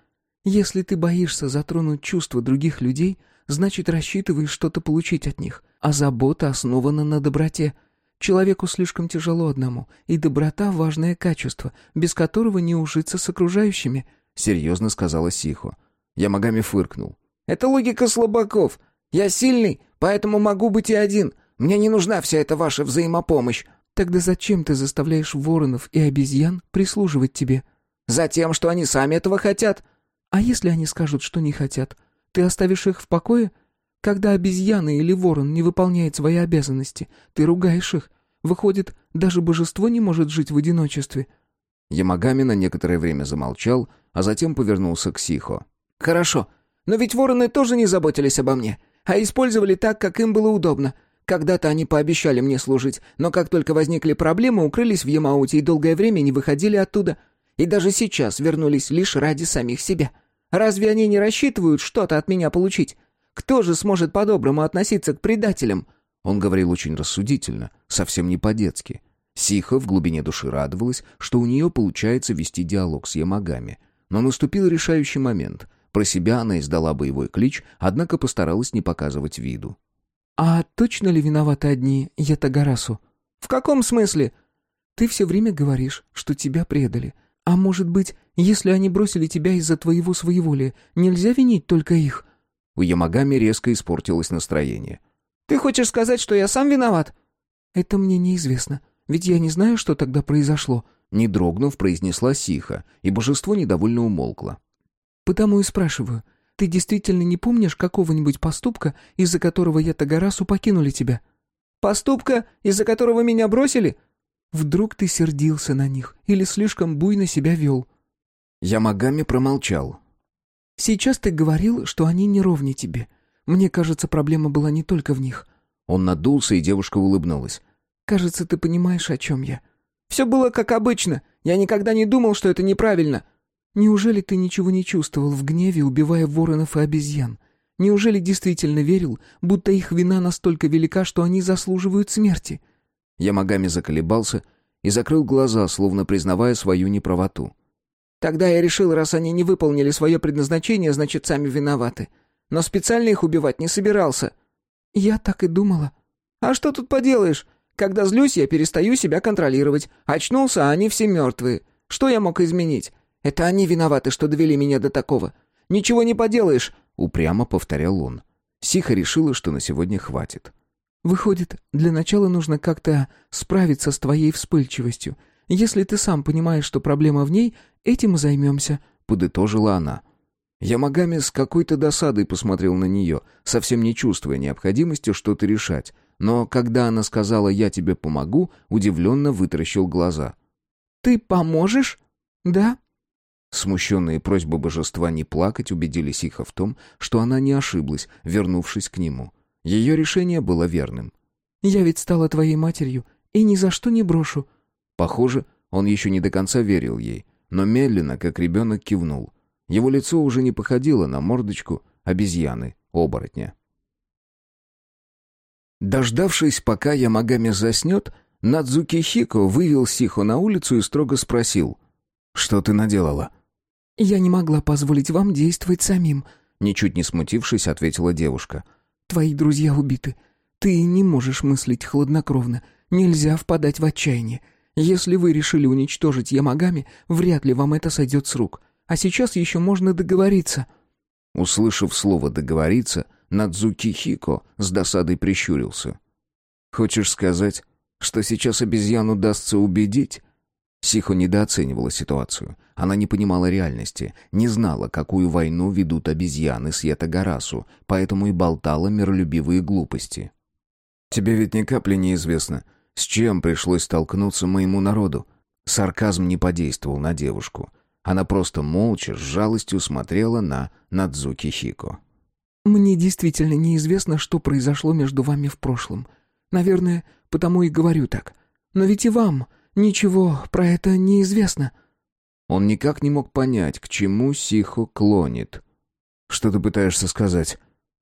«Если ты боишься затронуть чувства других людей, значит, рассчитываешь что-то получить от них а забота основана на доброте. Человеку слишком тяжело одному, и доброта — важное качество, без которого не ужиться с окружающими. — серьезно сказала Сихо. Ямагами фыркнул. «Это логика слабаков. Я сильный, поэтому могу быть и один. Мне не нужна вся эта ваша взаимопомощь». «Тогда зачем ты заставляешь воронов и обезьян прислуживать тебе?» «Затем, что они сами этого хотят». «А если они скажут, что не хотят? Ты оставишь их в покое? Когда обезьяна или ворон не выполняет свои обязанности, ты ругаешь их. Выходит, даже божество не может жить в одиночестве». Ямагами на некоторое время замолчал, а затем повернулся к Сихо. «Хорошо, но ведь вороны тоже не заботились обо мне, а использовали так, как им было удобно. Когда-то они пообещали мне служить, но как только возникли проблемы, укрылись в Ямауте и долгое время не выходили оттуда. И даже сейчас вернулись лишь ради самих себя. Разве они не рассчитывают что-то от меня получить? Кто же сможет по-доброму относиться к предателям?» Он говорил очень рассудительно, совсем не по-детски. Сиха в глубине души радовалась, что у нее получается вести диалог с Ямагами. Но наступил решающий момент. Про себя она издала боевой клич, однако постаралась не показывать виду. «А точно ли виноваты одни Ятагарасу?» «В каком смысле?» «Ты все время говоришь, что тебя предали. А может быть, если они бросили тебя из-за твоего своеволия, нельзя винить только их?» У Ямагами резко испортилось настроение. «Ты хочешь сказать, что я сам виноват?» «Это мне неизвестно. Ведь я не знаю, что тогда произошло», — не дрогнув, произнесла Сиха, и божество недовольно умолкло. «Потому и спрашиваю, ты действительно не помнишь какого-нибудь поступка, из-за которого я Тагарасу покинули тебя?» «Поступка, из-за которого меня бросили?» «Вдруг ты сердился на них или слишком буйно себя вел?» Ямагами промолчал. «Сейчас ты говорил, что они не ровни тебе. Мне кажется, проблема была не только в них». Он надулся, и девушка улыбнулась. Кажется, ты понимаешь, о чем я. Все было как обычно. Я никогда не думал, что это неправильно. Неужели ты ничего не чувствовал в гневе, убивая воронов и обезьян? Неужели действительно верил, будто их вина настолько велика, что они заслуживают смерти? Ямагами заколебался и закрыл глаза, словно признавая свою неправоту. Тогда я решил, раз они не выполнили свое предназначение, значит, сами виноваты. Но специально их убивать не собирался. Я так и думала. А что тут поделаешь? Когда злюсь, я перестаю себя контролировать. Очнулся, а они все мертвые. Что я мог изменить? Это они виноваты, что довели меня до такого. Ничего не поделаешь, упрямо повторял он. Сиха решила, что на сегодня хватит. Выходит, для начала нужно как-то справиться с твоей вспыльчивостью. Если ты сам понимаешь, что проблема в ней, этим и займемся», — подытожила она. Ямагами с какой-то досадой посмотрел на нее, совсем не чувствуя необходимости что-то решать, но когда она сказала «я тебе помогу», удивленно вытаращил глаза. «Ты поможешь?» «Да». Смущенные просьбы божества не плакать убедили Сиха в том, что она не ошиблась, вернувшись к нему. Ее решение было верным. «Я ведь стала твоей матерью и ни за что не брошу». Похоже, он еще не до конца верил ей, но медленно, как ребенок, кивнул. Его лицо уже не походило на мордочку обезьяны-оборотня. Дождавшись, пока Ямагами заснет, Надзуки Хико вывел Сихо на улицу и строго спросил. «Что ты наделала?» «Я не могла позволить вам действовать самим», — ничуть не смутившись, ответила девушка. «Твои друзья убиты. Ты не можешь мыслить хладнокровно. Нельзя впадать в отчаяние. Если вы решили уничтожить Ямагами, вряд ли вам это сойдет с рук. А сейчас еще можно договориться». Услышав слово «договориться», Надзуки Хико с досадой прищурился. «Хочешь сказать, что сейчас обезьяну удастся убедить?» Сихо недооценивала ситуацию. Она не понимала реальности, не знала, какую войну ведут обезьяны с Ятагарасу, поэтому и болтала миролюбивые глупости. «Тебе ведь ни капли не известно, с чем пришлось столкнуться моему народу». Сарказм не подействовал на девушку. Она просто молча, с жалостью смотрела на Надзуки Хико. Мне действительно неизвестно, что произошло между вами в прошлом. Наверное, потому и говорю так. Но ведь и вам ничего про это не известно». Он никак не мог понять, к чему Сихо клонит. «Что ты пытаешься сказать?»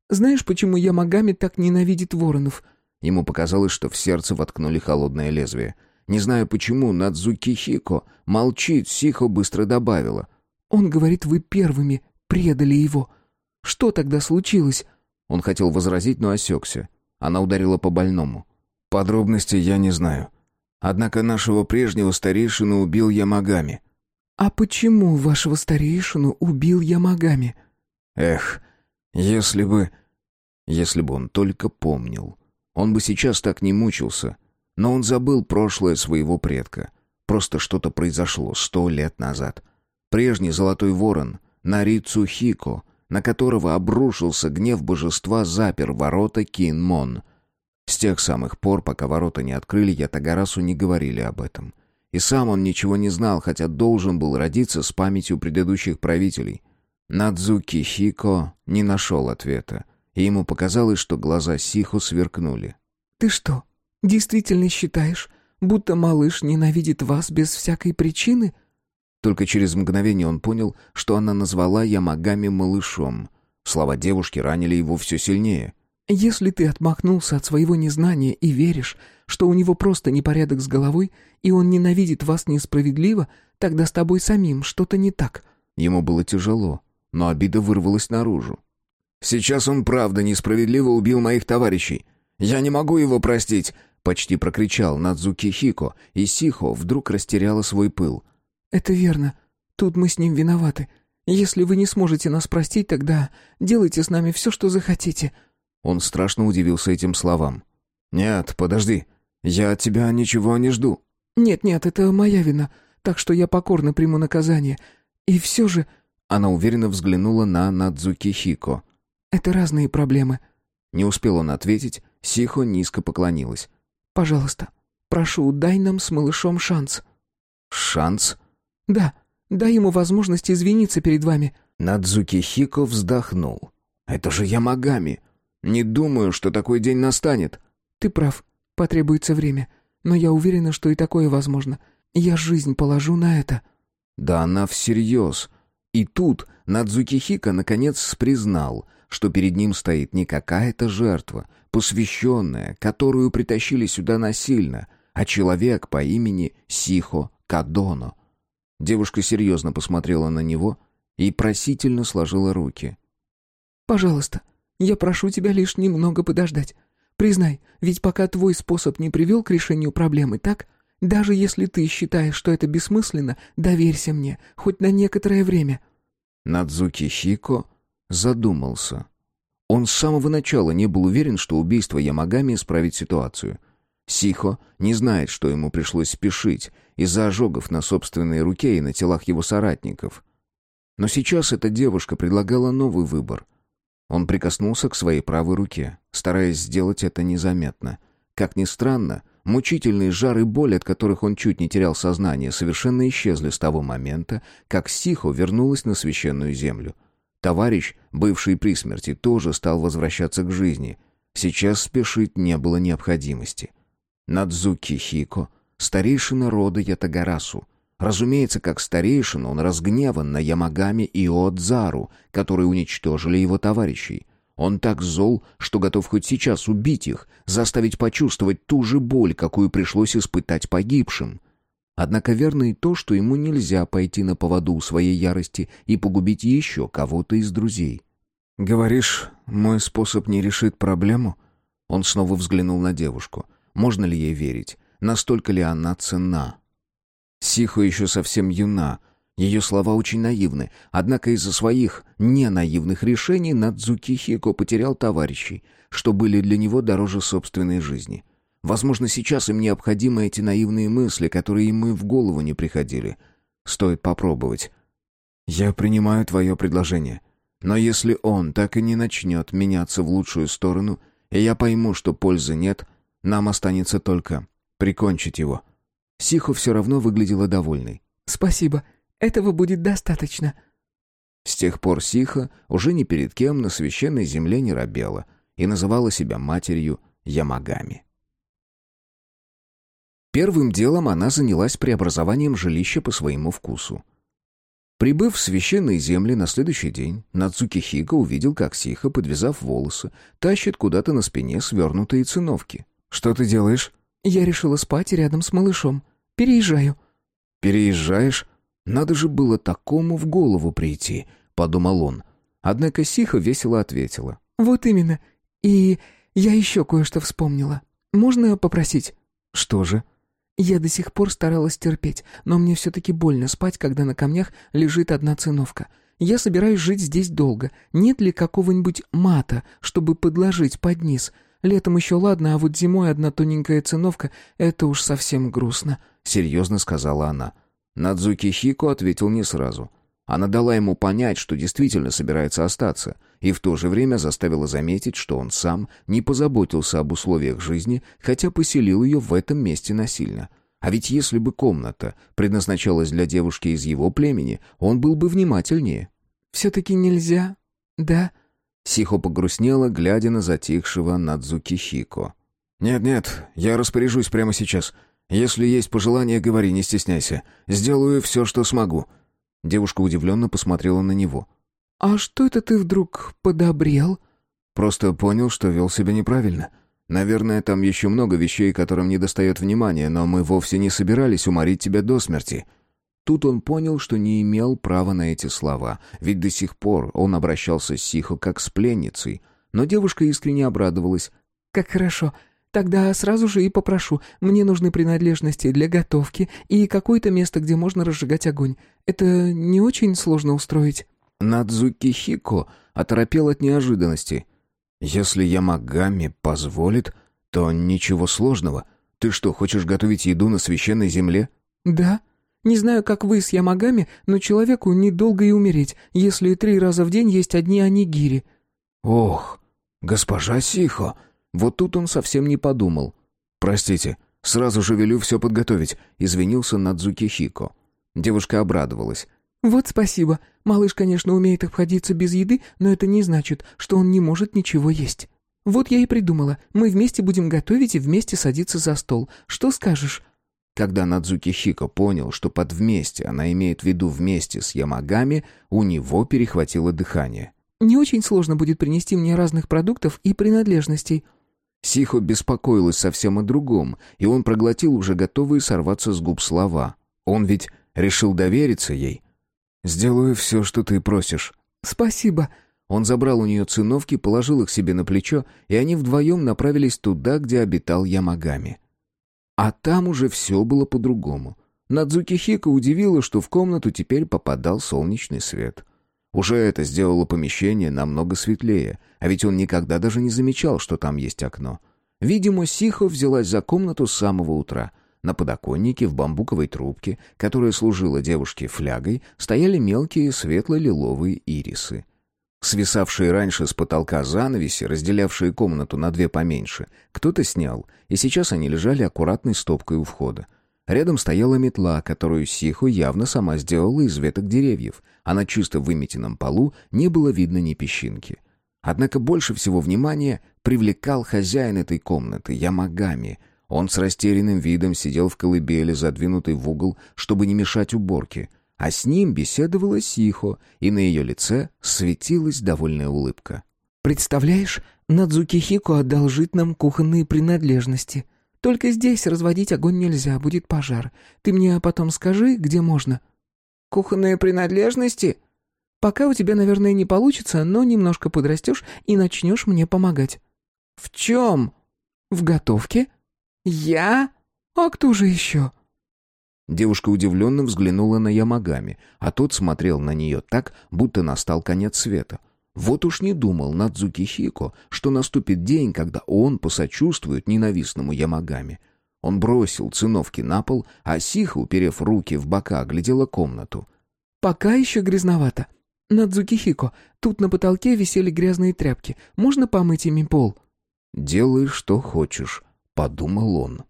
«Знаешь, почему Ямагами так ненавидит воронов?» Ему показалось, что в сердце воткнули холодное лезвие. Не знаю почему, Надзуки Хико молчит, Сихо быстро добавила. «Он говорит, вы первыми предали его. Что тогда случилось?» Он хотел возразить, но осекся. Она ударила по больному. «Подробностей я не знаю. Однако нашего прежнего старейшину убил Ямагами». «А почему вашего старейшину убил Ямагами?» Эх, если бы... Если бы он только помнил. Он бы сейчас так не мучился. Но он забыл прошлое своего предка. Просто что-то произошло сто лет назад. Прежний золотой ворон, Нарицу Хико, на которого обрушился гнев божества, запер ворота Кинмон. С тех самых пор, пока ворота не открыли, Ятагарасу не говорили об этом. И сам он ничего не знал, хотя должен был родиться с памятью предыдущих правителей. Надзуки Хико не нашел ответа, и ему показалось, что глаза Сихо сверкнули. «Ты что, действительно считаешь, будто малыш ненавидит вас без всякой причины?» Только через мгновение он понял, что она назвала Ямагами малышом. Слова девушки ранили его все сильнее. «Если ты отмахнулся от своего незнания и веришь, что у него просто непорядок с головой, и он ненавидит вас несправедливо, тогда с тобой самим что-то не так». Ему было тяжело, но обида вырвалась наружу. «Сейчас он правда несправедливо убил моих товарищей. Я не могу его простить!» — почти прокричал Надзуки Хико, и Сихо вдруг растеряла свой пыл. «Это верно. Тут мы с ним виноваты. Если вы не сможете нас простить, тогда делайте с нами все, что захотите». Он страшно удивился этим словам. «Нет, подожди. Я от тебя ничего не жду». «Нет-нет, это моя вина, так что я покорно приму наказание. И все же...» Она уверенно взглянула на Надзуки Хико. «Это разные проблемы». Не успел он ответить, Сихо низко поклонилась. «Пожалуйста, прошу, дай нам с малышом шанс». «Шанс?» «Да, дай ему возможность извиниться перед вами». Надзуки Хико вздохнул. «Это же Ямагами. Не думаю, что такой день настанет». «Ты прав, потребуется время. Но я уверена, что и такое возможно. Я жизнь положу на это». Да она всерьез. И тут Надзуки Хико наконец признал, что перед ним стоит не какая-то жертва, посвященная, которую притащили сюда насильно, а человек по имени Сихо Кадоно. Девушка серьезно посмотрела на него и просительно сложила руки. «Пожалуйста, я прошу тебя лишь немного подождать. Признай, ведь пока твой способ не привел к решению проблемы, так? Даже если ты считаешь, что это бессмысленно, доверься мне, хоть на некоторое время». Надзуки Хико задумался. Он с самого начала не был уверен, что убийство Ямагами исправит ситуацию. Сихо не знает, что ему пришлось спешить из-за ожогов на собственной руке и на телах его соратников. Но сейчас эта девушка предлагала новый выбор. Он прикоснулся к своей правой руке, стараясь сделать это незаметно. Как ни странно, мучительные жар и боль, от которых он чуть не терял сознание, совершенно исчезли с того момента, как Сихо вернулась на священную землю. Товарищ, бывший при смерти, тоже стал возвращаться к жизни. Сейчас спешить не было необходимости. Надзуки Хико, старейшина рода Ятагарасу. Разумеется, как старейшина, он разгневан на Ямагами и Оодзару, которые уничтожили его товарищей. Он так зол, что готов хоть сейчас убить их, заставить почувствовать ту же боль, какую пришлось испытать погибшим. Однако верно и то, что ему нельзя пойти на поводу у своей ярости и погубить еще кого-то из друзей. «Говоришь, мой способ не решит проблему?» Он снова взглянул на девушку — можно ли ей верить? Настолько ли она ценна? Сихо еще совсем юна. Ее слова очень наивны. Однако из-за своих ненаивных решений Надзуки Хико потерял товарищей, что были для него дороже собственной жизни. Возможно, сейчас им необходимы эти наивные мысли, которые им и в голову не приходили. Стоит попробовать. «Я принимаю твое предложение. Но если он так и не начнет меняться в лучшую сторону, и я пойму, что пользы нет, — нам останется только прикончить его». Сихо все равно выглядела довольной. «Спасибо. Этого будет достаточно». С тех пор Сиха уже ни перед кем на священной земле не робела и называла себя матерью Ямагами. Первым делом она занялась преобразованием жилища по своему вкусу. Прибыв в священные земли на следующий день, Нацуки Хико увидел, как Сиха, подвязав волосы, тащит куда-то на спине свернутые циновки. «Что ты делаешь?» «Я решила спать рядом с малышом. Переезжаю». «Переезжаешь? Надо же было такому в голову прийти», — подумал он. Однако Сиха весело ответила. «Вот именно. И я еще кое-что вспомнила. Можно попросить?» «Что же?» Я до сих пор старалась терпеть, но мне все-таки больно спать, когда на камнях лежит одна циновка. Я собираюсь жить здесь долго. Нет ли какого-нибудь мата, чтобы подложить под низ? Летом еще ладно, а вот зимой одна тоненькая циновка — это уж совсем грустно», — серьезно сказала она. Надзуки Хико ответил не сразу. Она дала ему понять, что действительно собирается остаться, и в то же время заставила заметить, что он сам не позаботился об условиях жизни, хотя поселил ее в этом месте насильно. А ведь если бы комната предназначалась для девушки из его племени, он был бы внимательнее. «Все-таки нельзя, да?» Сихо погрустнела, глядя на затихшего Надзуки Хико. «Нет-нет, я распоряжусь прямо сейчас. Если есть пожелание, говори, не стесняйся. Сделаю все, что смогу». Девушка удивленно посмотрела на него. «А что это ты вдруг подобрел?» «Просто понял, что вел себя неправильно. Наверное, там еще много вещей, которым не достает внимания, но мы вовсе не собирались уморить тебя до смерти». Тут он понял, что не имел права на эти слова, ведь до сих пор он обращался с Сихо как с пленницей. Но девушка искренне обрадовалась. «Как хорошо. Тогда сразу же и попрошу. Мне нужны принадлежности для готовки и какое-то место, где можно разжигать огонь. Это не очень сложно устроить». Надзуки Хико оторопел от неожиданности. «Если Ямагами позволит, то ничего сложного. Ты что, хочешь готовить еду на священной земле?» «Да. Не знаю, как вы с Ямагами, но человеку недолго и умереть, если три раза в день есть одни анигири». «Ох, госпожа Сихо!» Вот тут он совсем не подумал. «Простите, сразу же велю все подготовить», — извинился Надзуки Хико. Девушка обрадовалась. «Вот спасибо. Малыш, конечно, умеет обходиться без еды, но это не значит, что он не может ничего есть. Вот я и придумала. Мы вместе будем готовить и вместе садиться за стол. Что скажешь?» Когда Надзуки Хико понял, что под «вместе» она имеет в виду вместе с Ямагами, у него перехватило дыхание. «Не очень сложно будет принести мне разных продуктов и принадлежностей». Сихо беспокоилась совсем о другом, и он проглотил уже готовые сорваться с губ слова. Он ведь решил довериться ей. «Сделаю все, что ты просишь». «Спасибо». Он забрал у нее циновки, положил их себе на плечо, и они вдвоем направились туда, где обитал Ямагами. А там уже все было по-другому. Надзуки Хика удивила, что в комнату теперь попадал солнечный свет. Уже это сделало помещение намного светлее, а ведь он никогда даже не замечал, что там есть окно. Видимо, Сихо взялась за комнату с самого утра. На подоконнике в бамбуковой трубке, которая служила девушке флягой, стояли мелкие светло-лиловые ирисы. Свисавшие раньше с потолка занавеси, разделявшие комнату на две поменьше, кто-то снял, и сейчас они лежали аккуратной стопкой у входа. Рядом стояла метла, которую Сиху явно сама сделала из веток деревьев, а на чисто выметенном полу не было видно ни песчинки. Однако больше всего внимания привлекал хозяин этой комнаты, Ямагами. Он с растерянным видом сидел в колыбели, задвинутый в угол, чтобы не мешать уборке, а с ним беседовала Сихо, и на ее лице светилась довольная улыбка. «Представляешь, Надзуки Хико одолжит нам кухонные принадлежности», только здесь разводить огонь нельзя, будет пожар. Ты мне потом скажи, где можно». «Кухонные принадлежности?» «Пока у тебя, наверное, не получится, но немножко подрастешь и начнешь мне помогать». «В чем?» «В готовке». «Я? А кто же еще?» Девушка удивленно взглянула на Ямагами, а тот смотрел на нее так, будто настал конец света. Вот уж не думал Надзуки Хико, что наступит день, когда он посочувствует ненавистному Ямагами. Он бросил циновки на пол, а Сиха, уперев руки в бока, оглядела комнату. «Пока еще грязновато. Надзуки Хико, тут на потолке висели грязные тряпки. Можно помыть ими пол?» «Делай, что хочешь», — подумал он.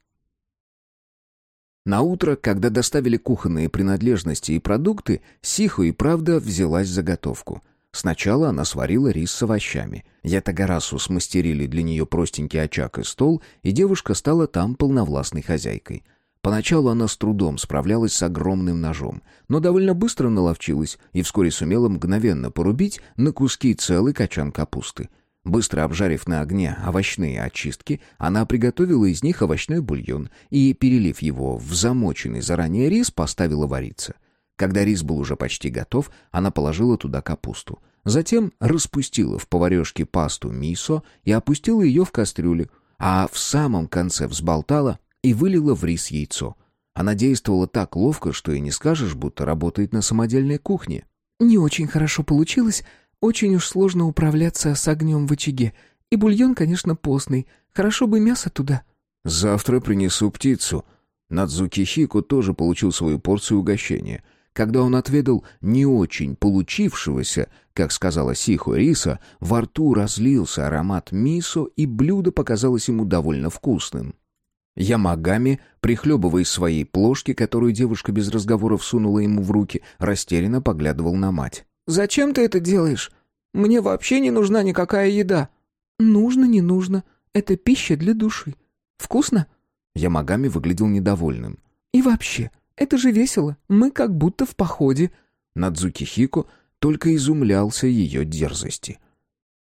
На утро, когда доставили кухонные принадлежности и продукты, Сиху и правда взялась за готовку. Сначала она сварила рис с овощами. Ятагарасу смастерили для нее простенький очаг и стол, и девушка стала там полновластной хозяйкой. Поначалу она с трудом справлялась с огромным ножом, но довольно быстро наловчилась и вскоре сумела мгновенно порубить на куски целый качан капусты. Быстро обжарив на огне овощные очистки, она приготовила из них овощной бульон и, перелив его в замоченный заранее рис, поставила вариться — когда рис был уже почти готов, она положила туда капусту. Затем распустила в поварешке пасту мисо и опустила ее в кастрюлю, а в самом конце взболтала и вылила в рис яйцо. Она действовала так ловко, что и не скажешь, будто работает на самодельной кухне. «Не очень хорошо получилось. Очень уж сложно управляться с огнем в очаге. И бульон, конечно, постный. Хорошо бы мясо туда». «Завтра принесу птицу». Надзуки Хико тоже получил свою порцию угощения. Когда он отведал не очень получившегося, как сказала Сихо риса, во рту разлился аромат мисо, и блюдо показалось ему довольно вкусным. Ямагами, прихлебывая из своей плошки, которую девушка без разговоров сунула ему в руки, растерянно поглядывал на мать. «Зачем ты это делаешь? Мне вообще не нужна никакая еда». «Нужно, не нужно. Это пища для души. Вкусно?» Ямагами выглядел недовольным. «И вообще, это же весело. Мы как будто в походе». Надзуки Хико только изумлялся ее дерзости.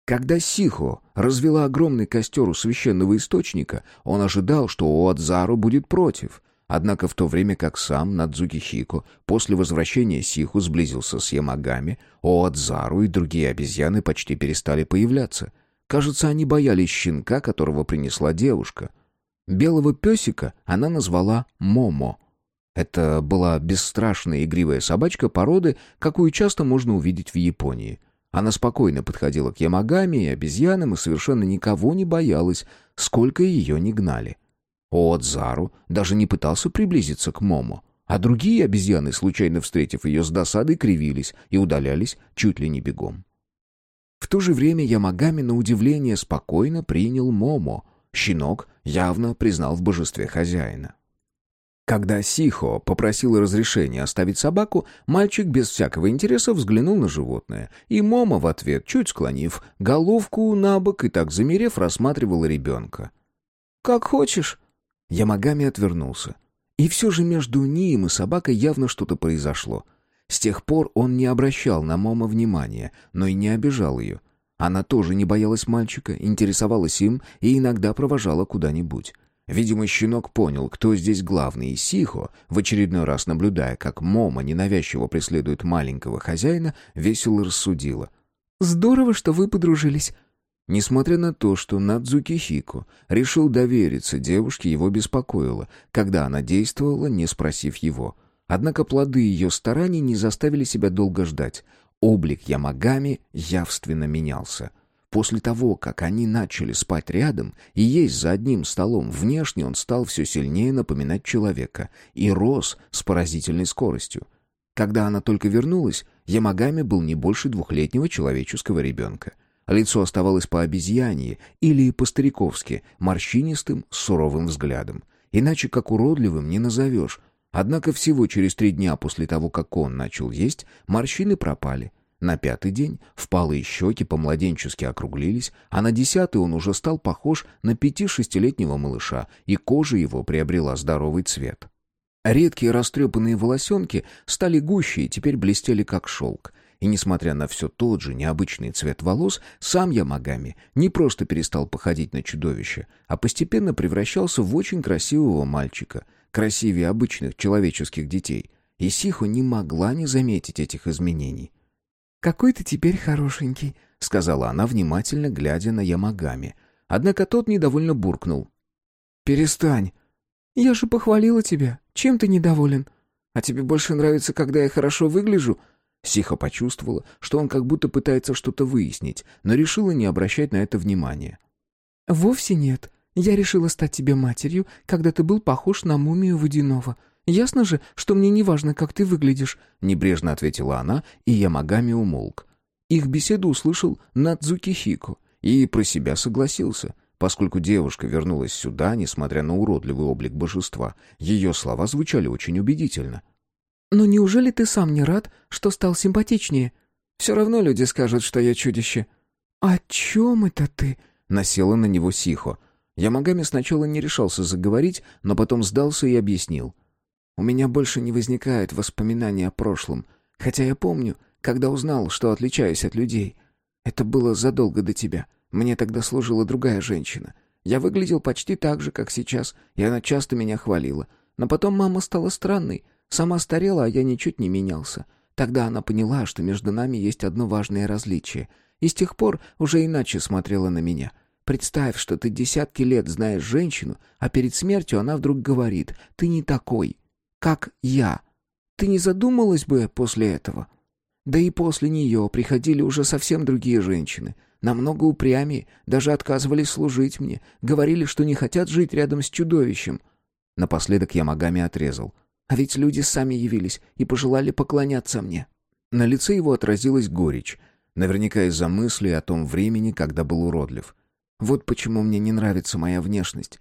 Когда Сихо развела огромный костер у священного источника, он ожидал, что Оадзару будет против. Однако в то время как сам Надзуки Хико после возвращения Сиху сблизился с Ямагами, Оадзару и другие обезьяны почти перестали появляться. Кажется, они боялись щенка, которого принесла девушка. Белого песика она назвала Момо. Это была бесстрашная игривая собачка породы, какую часто можно увидеть в Японии — она спокойно подходила к Ямагами и обезьянам и совершенно никого не боялась, сколько ее не гнали. Оодзару даже не пытался приблизиться к Момо, а другие обезьяны, случайно встретив ее с досадой, кривились и удалялись чуть ли не бегом. В то же время Ямагами на удивление спокойно принял Момо. Щенок явно признал в божестве хозяина. Когда Сихо попросил разрешения оставить собаку, мальчик без всякого интереса взглянул на животное, и Момо в ответ, чуть склонив головку на бок и так замерев, рассматривал ребенка. «Как хочешь». Ямагами отвернулся. И все же между ним и собакой явно что-то произошло. С тех пор он не обращал на Момо внимания, но и не обижал ее. Она тоже не боялась мальчика, интересовалась им и иногда провожала куда-нибудь. Видимо, щенок понял, кто здесь главный, и Сихо, в очередной раз наблюдая, как Момо ненавязчиво преследует маленького хозяина, весело рассудила. «Здорово, что вы подружились». Несмотря на то, что Надзуки Хико решил довериться девушке, его беспокоило, когда она действовала, не спросив его. Однако плоды ее стараний не заставили себя долго ждать. Облик Ямагами явственно менялся. После того, как они начали спать рядом и есть за одним столом, внешне он стал все сильнее напоминать человека и рос с поразительной скоростью. Когда она только вернулась, Ямагами был не больше двухлетнего человеческого ребенка. Лицо оставалось по обезьянье или по-стариковски, морщинистым, с суровым взглядом. Иначе как уродливым не назовешь. Однако всего через три дня после того, как он начал есть, морщины пропали — на пятый день впалые щеки по-младенчески округлились, а на десятый он уже стал похож на пяти-шестилетнего малыша, и кожа его приобрела здоровый цвет. Редкие растрепанные волосенки стали гуще и теперь блестели как шелк. И несмотря на все тот же необычный цвет волос, сам Ямагами не просто перестал походить на чудовище, а постепенно превращался в очень красивого мальчика, красивее обычных человеческих детей. И Сихо не могла не заметить этих изменений. «Какой ты теперь хорошенький», — сказала она, внимательно глядя на Ямагами. Однако тот недовольно буркнул. «Перестань». «Я же похвалила тебя. Чем ты недоволен?» «А тебе больше нравится, когда я хорошо выгляжу?» Сиха почувствовала, что он как будто пытается что-то выяснить, но решила не обращать на это внимания. «Вовсе нет. Я решила стать тебе матерью, когда ты был похож на мумию водяного. Ясно же, что мне не важно, как ты выглядишь», — небрежно ответила она, и Ямагами умолк. Их беседу услышал Надзуки Хико и про себя согласился. Поскольку девушка вернулась сюда, несмотря на уродливый облик божества, ее слова звучали очень убедительно. «Но неужели ты сам не рад, что стал симпатичнее?» «Все равно люди скажут, что я чудище». «О чем это ты?» — насела на него Сихо. Ямагами сначала не решался заговорить, но потом сдался и объяснил. У меня больше не возникает воспоминаний о прошлом, хотя я помню, когда узнал, что отличаюсь от людей. Это было задолго до тебя. Мне тогда служила другая женщина. Я выглядел почти так же, как сейчас, и она часто меня хвалила. Но потом мама стала странной. Сама старела, а я ничуть не менялся. Тогда она поняла, что между нами есть одно важное различие. И с тех пор уже иначе смотрела на меня. Представь, что ты десятки лет знаешь женщину, а перед смертью она вдруг говорит, ты не такой, как я. Ты не задумалась бы после этого? Да и после нее приходили уже совсем другие женщины, намного упрямее, даже отказывались служить мне, говорили, что не хотят жить рядом с чудовищем. Напоследок я магами отрезал. А ведь люди сами явились и пожелали поклоняться мне. На лице его отразилась горечь, наверняка из-за мысли о том времени, когда был уродлив. Вот почему мне не нравится моя внешность.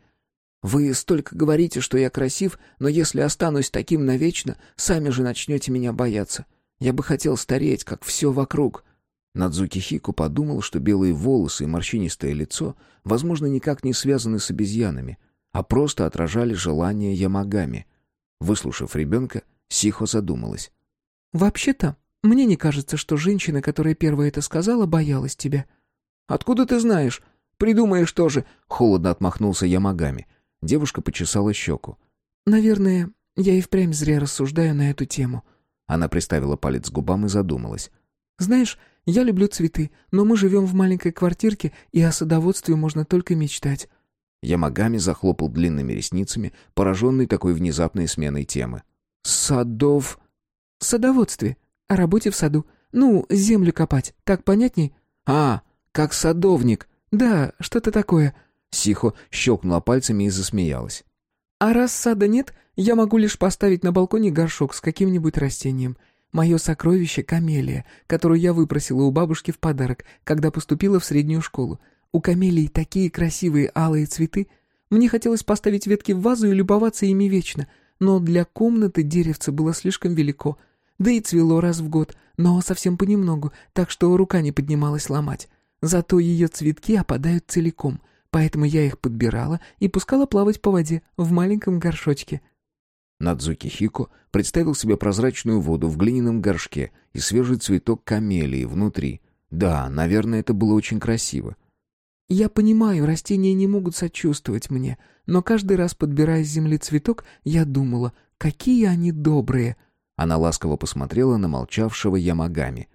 Вы столько говорите, что я красив, но если останусь таким навечно, сами же начнете меня бояться. Я бы хотел стареть, как все вокруг». Надзуки Хику подумал, что белые волосы и морщинистое лицо, возможно, никак не связаны с обезьянами, а просто отражали желание Ямагами. Выслушав ребенка, Сихо задумалась. «Вообще-то, мне не кажется, что женщина, которая первая это сказала, боялась тебя». «Откуда ты знаешь?» Придумаешь тоже!» — холодно отмахнулся Ямагами. Девушка почесала щеку. «Наверное, я и впрямь зря рассуждаю на эту тему». Она приставила палец к губам и задумалась. «Знаешь, я люблю цветы, но мы живем в маленькой квартирке, и о садоводстве можно только мечтать». Ямагами захлопал длинными ресницами, пораженный такой внезапной сменой темы. «Садов...» «Садоводстве. О работе в саду. Ну, землю копать. Так понятней?» «А, как садовник», «Да, что-то такое». Сихо щелкнула пальцами и засмеялась. «А раз сада нет, я могу лишь поставить на балконе горшок с каким-нибудь растением. Мое сокровище — камелия, которую я выпросила у бабушки в подарок, когда поступила в среднюю школу. У камелии такие красивые алые цветы. Мне хотелось поставить ветки в вазу и любоваться ими вечно, но для комнаты деревце было слишком велико. Да и цвело раз в год, но совсем понемногу, так что рука не поднималась ломать. Зато ее цветки опадают целиком, поэтому я их подбирала и пускала плавать по воде в маленьком горшочке. Надзуки Хико представил себе прозрачную воду в глиняном горшке и свежий цветок камелии внутри. Да, наверное, это было очень красиво. Я понимаю, растения не могут сочувствовать мне, но каждый раз, подбирая с земли цветок, я думала, какие они добрые. Она ласково посмотрела на молчавшего Ямагами.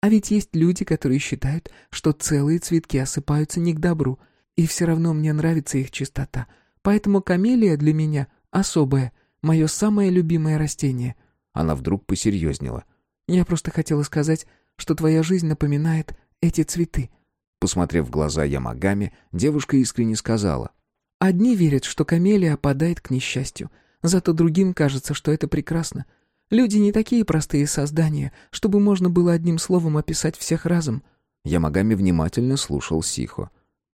А ведь есть люди, которые считают, что целые цветки осыпаются не к добру, и все равно мне нравится их чистота. Поэтому камелия для меня особая, мое самое любимое растение». Она вдруг посерьезнела. «Я просто хотела сказать, что твоя жизнь напоминает эти цветы». Посмотрев в глаза Ямагами, девушка искренне сказала. «Одни верят, что камелия опадает к несчастью, зато другим кажется, что это прекрасно. Люди не такие простые создания, чтобы можно было одним словом описать всех разом». Ямагами внимательно слушал Сихо.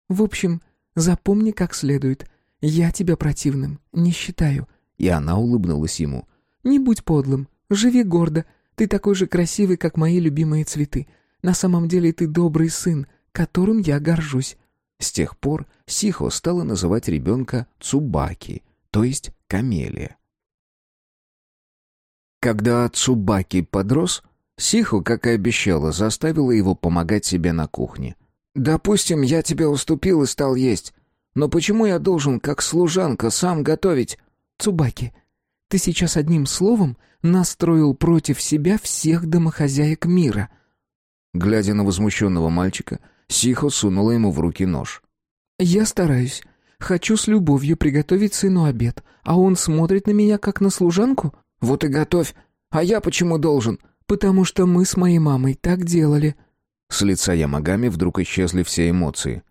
«В общем, запомни как следует. Я тебя противным не считаю». И она улыбнулась ему. «Не будь подлым. Живи гордо. Ты такой же красивый, как мои любимые цветы. На самом деле ты добрый сын, которым я горжусь». С тех пор Сихо стала называть ребенка Цубаки, то есть Камелия. Когда Цубаки подрос, Сиху, как и обещала, заставила его помогать себе на кухне. «Допустим, я тебе уступил и стал есть. Но почему я должен, как служанка, сам готовить?» «Цубаки, ты сейчас одним словом настроил против себя всех домохозяек мира». Глядя на возмущенного мальчика, Сихо сунула ему в руки нож. «Я стараюсь. Хочу с любовью приготовить сыну обед, а он смотрит на меня, как на служанку?» «Вот и готовь. А я почему должен?» «Потому что мы с моей мамой так делали». С лица Ямагами вдруг исчезли все эмоции.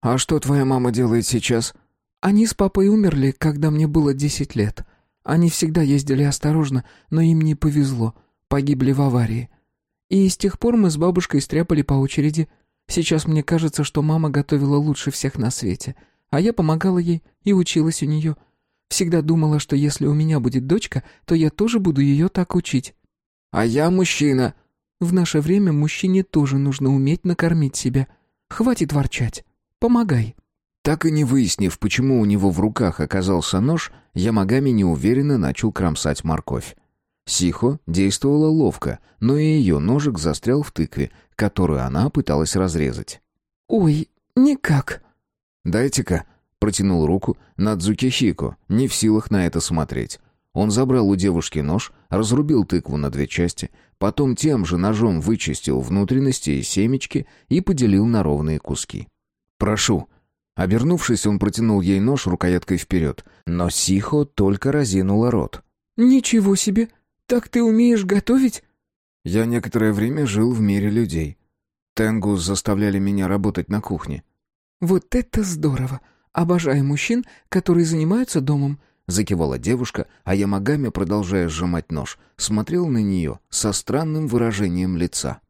«А что твоя мама делает сейчас?» «Они с папой умерли, когда мне было десять лет. Они всегда ездили осторожно, но им не повезло. Погибли в аварии. И с тех пор мы с бабушкой стряпали по очереди. Сейчас мне кажется, что мама готовила лучше всех на свете, а я помогала ей и училась у нее». Всегда думала, что если у меня будет дочка, то я тоже буду ее так учить. А я мужчина. В наше время мужчине тоже нужно уметь накормить себя. Хватит ворчать. Помогай. Так и не выяснив, почему у него в руках оказался нож, Ямагами неуверенно начал кромсать морковь. Сихо действовала ловко, но и ее ножик застрял в тыкве, которую она пыталась разрезать. «Ой, никак». «Дайте-ка», Протянул руку Надзуки Хико, не в силах на это смотреть. Он забрал у девушки нож, разрубил тыкву на две части, потом тем же ножом вычистил внутренности и семечки и поделил на ровные куски. «Прошу». Обернувшись, он протянул ей нож рукояткой вперед, но Сихо только разинула рот. «Ничего себе! Так ты умеешь готовить?» «Я некоторое время жил в мире людей. Тенгу заставляли меня работать на кухне». «Вот это здорово! Обожаю мужчин, которые занимаются домом», — закивала девушка, а Ямагами, продолжая сжимать нож, смотрел на нее со странным выражением лица.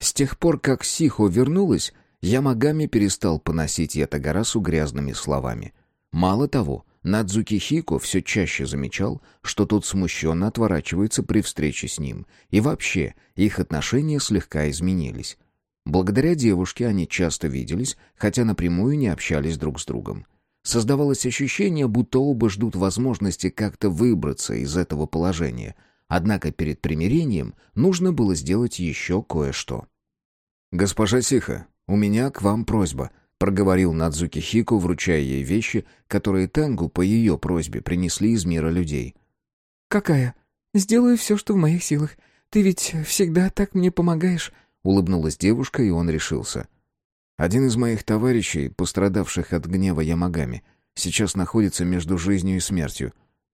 С тех пор, как Сихо вернулась, Ямагами перестал поносить Ятагарасу грязными словами. Мало того, Надзуки Хико все чаще замечал, что тот смущенно отворачивается при встрече с ним, и вообще их отношения слегка изменились. Благодаря девушке они часто виделись, хотя напрямую не общались друг с другом. Создавалось ощущение, будто оба ждут возможности как-то выбраться из этого положения, однако перед примирением нужно было сделать еще кое-что. «Госпожа Сиха, у меня к вам просьба», — проговорил Надзуки Хико, вручая ей вещи, которые Тенгу по ее просьбе принесли из мира людей. «Какая? Сделаю все, что в моих силах. Ты ведь всегда так мне помогаешь», — улыбнулась девушка, и он решился. «Один из моих товарищей, пострадавших от гнева Ямагами, сейчас находится между жизнью и смертью».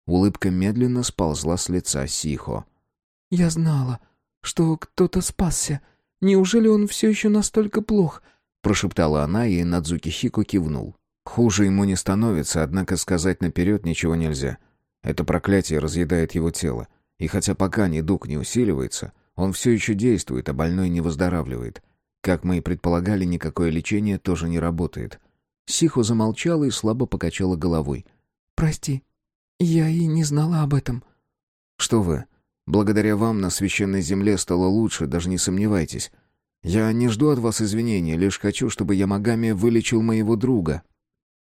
Улыбка медленно сползла с лица Сихо. «Я знала, что кто-то спасся», Неужели он все еще настолько плох?» Прошептала она, и Надзуки Хико кивнул. Хуже ему не становится, однако сказать наперед ничего нельзя. Это проклятие разъедает его тело. И хотя пока недуг не усиливается, он все еще действует, а больной не выздоравливает. Как мы и предполагали, никакое лечение тоже не работает. Сихо замолчала и слабо покачала головой. «Прости, я и не знала об этом». «Что вы? Благодаря вам на священной земле стало лучше, даже не сомневайтесь. Я не жду от вас извинений, лишь хочу, чтобы Ямагами вылечил моего друга».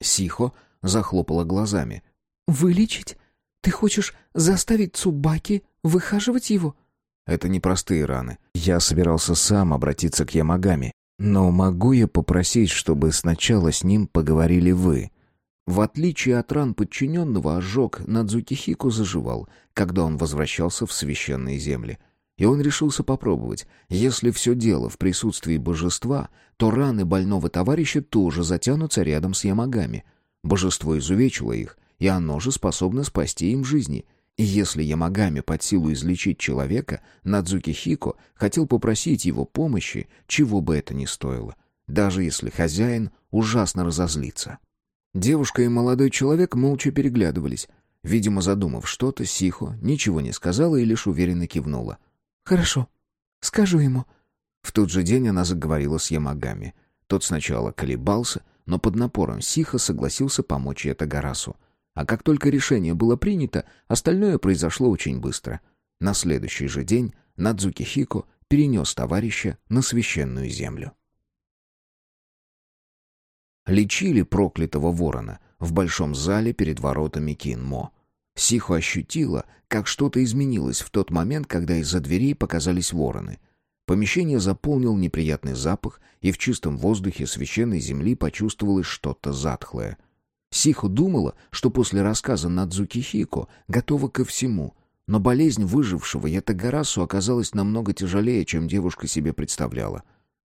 Сихо захлопала глазами. «Вылечить? Ты хочешь заставить Цубаки выхаживать его?» «Это непростые раны. Я собирался сам обратиться к Ямагами. Но могу я попросить, чтобы сначала с ним поговорили вы?» В отличие от ран подчиненного, ожог Надзукихику заживал, когда он возвращался в священные земли. И он решился попробовать. Если все дело в присутствии божества, то раны больного товарища тоже затянутся рядом с Ямагами. Божество изувечило их, и оно же способно спасти им жизни. И если Ямагами под силу излечить человека, Надзуки Хико хотел попросить его помощи, чего бы это ни стоило, даже если хозяин ужасно разозлится. Девушка и молодой человек молча переглядывались. Видимо, задумав что-то, Сихо ничего не сказала и лишь уверенно кивнула. «Хорошо. Скажу ему». В тот же день она заговорила с Ямагами. Тот сначала колебался, но под напором Сиха согласился помочь Ятагарасу. А как только решение было принято, остальное произошло очень быстро. На следующий же день Надзуки Хико перенес товарища на священную землю лечили проклятого ворона в большом зале перед воротами Кинмо. Сихо ощутила, как что-то изменилось в тот момент, когда из-за дверей показались вороны. Помещение заполнил неприятный запах, и в чистом воздухе священной земли почувствовалось что-то затхлое. Сихо думала, что после рассказа Надзуки Хико готова ко всему, но болезнь выжившего Ятагарасу оказалась намного тяжелее, чем девушка себе представляла.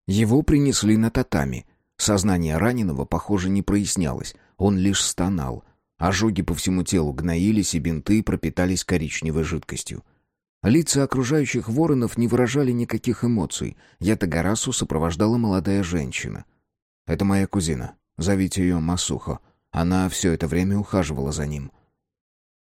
Его принесли на татами — Сознание раненого, похоже, не прояснялось. Он лишь стонал. Ожоги по всему телу гноились, и бинты пропитались коричневой жидкостью. Лица окружающих воронов не выражали никаких эмоций. Ятагарасу сопровождала молодая женщина. «Это моя кузина. Зовите ее Масухо. Она все это время ухаживала за ним».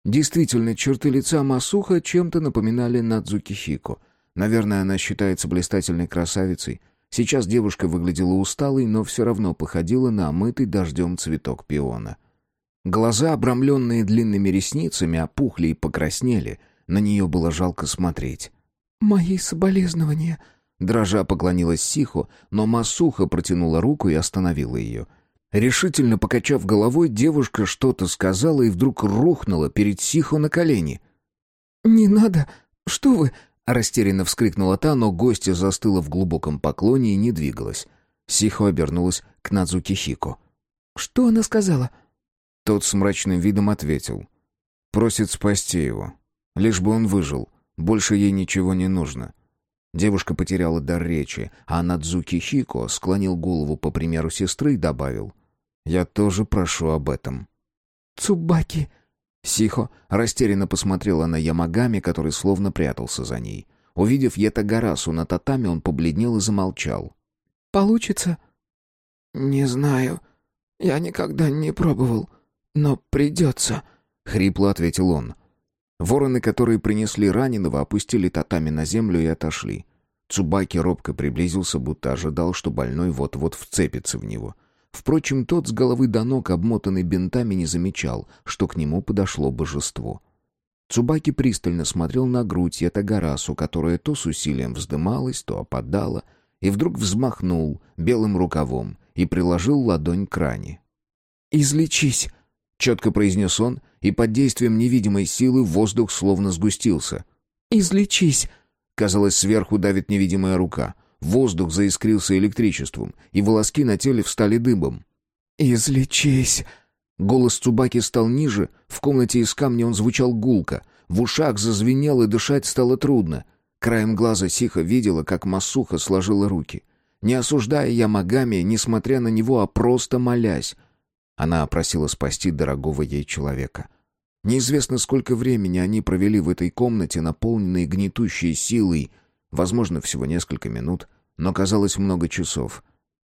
Действительно, черты лица Масуха чем-то напоминали Надзуки Хико. Наверное, она считается блистательной красавицей — Сейчас девушка выглядела усталой, но все равно походила на омытый дождем цветок пиона. Глаза, обрамленные длинными ресницами, опухли и покраснели. На нее было жалко смотреть. «Мои соболезнования», Дрожа поклонилась Сихо, но Масуха протянула руку и остановила ее. Решительно покачав головой, девушка что-то сказала и вдруг рухнула перед Сихо на колени. «Не надо! Что вы? Растерянно вскрикнула та, но гостья застыла в глубоком поклоне и не двигалась. Сихо обернулась к Надзуки Хико. «Что она сказала?» Тот с мрачным видом ответил. «Просит спасти его. Лишь бы он выжил. Больше ей ничего не нужно. Девушка потеряла дар речи, а Надзуки Хико склонил голову по примеру сестры и добавил. «Я тоже прошу об этом». «Цубаки!» Сихо растерянно посмотрела на Ямагами, который словно прятался за ней. Увидев Ятагарасу на татами, он побледнел и замолчал. «Получится?» «Не знаю. Я никогда не пробовал. Но придется», — хрипло ответил он. Вороны, которые принесли раненого, опустили татами на землю и отошли. Цубаки робко приблизился, будто ожидал, что больной вот-вот вцепится в него. Впрочем, тот с головы до ног, обмотанный бинтами, не замечал, что к нему подошло божество. Цубаки пристально смотрел на грудь Ятагарасу, которая то с усилием вздымалась, то опадала, и вдруг взмахнул белым рукавом и приложил ладонь к ране. «Излечись!» — четко произнес он, и под действием невидимой силы воздух словно сгустился. «Излечись!» Казалось, сверху давит невидимая рука. Воздух заискрился электричеством, и волоски на теле встали дыбом. «Излечись!» Голос Цубаки стал ниже, в комнате из камня он звучал гулко, в ушах зазвенел и дышать стало трудно. Краем глаза Сиха видела, как Масуха сложила руки. Не осуждая Ямагами, несмотря на него, а просто молясь. Она просила спасти дорогого ей человека. Неизвестно, сколько времени они провели в этой комнате, наполненной гнетущей силой. Возможно, всего несколько минут, но казалось много часов.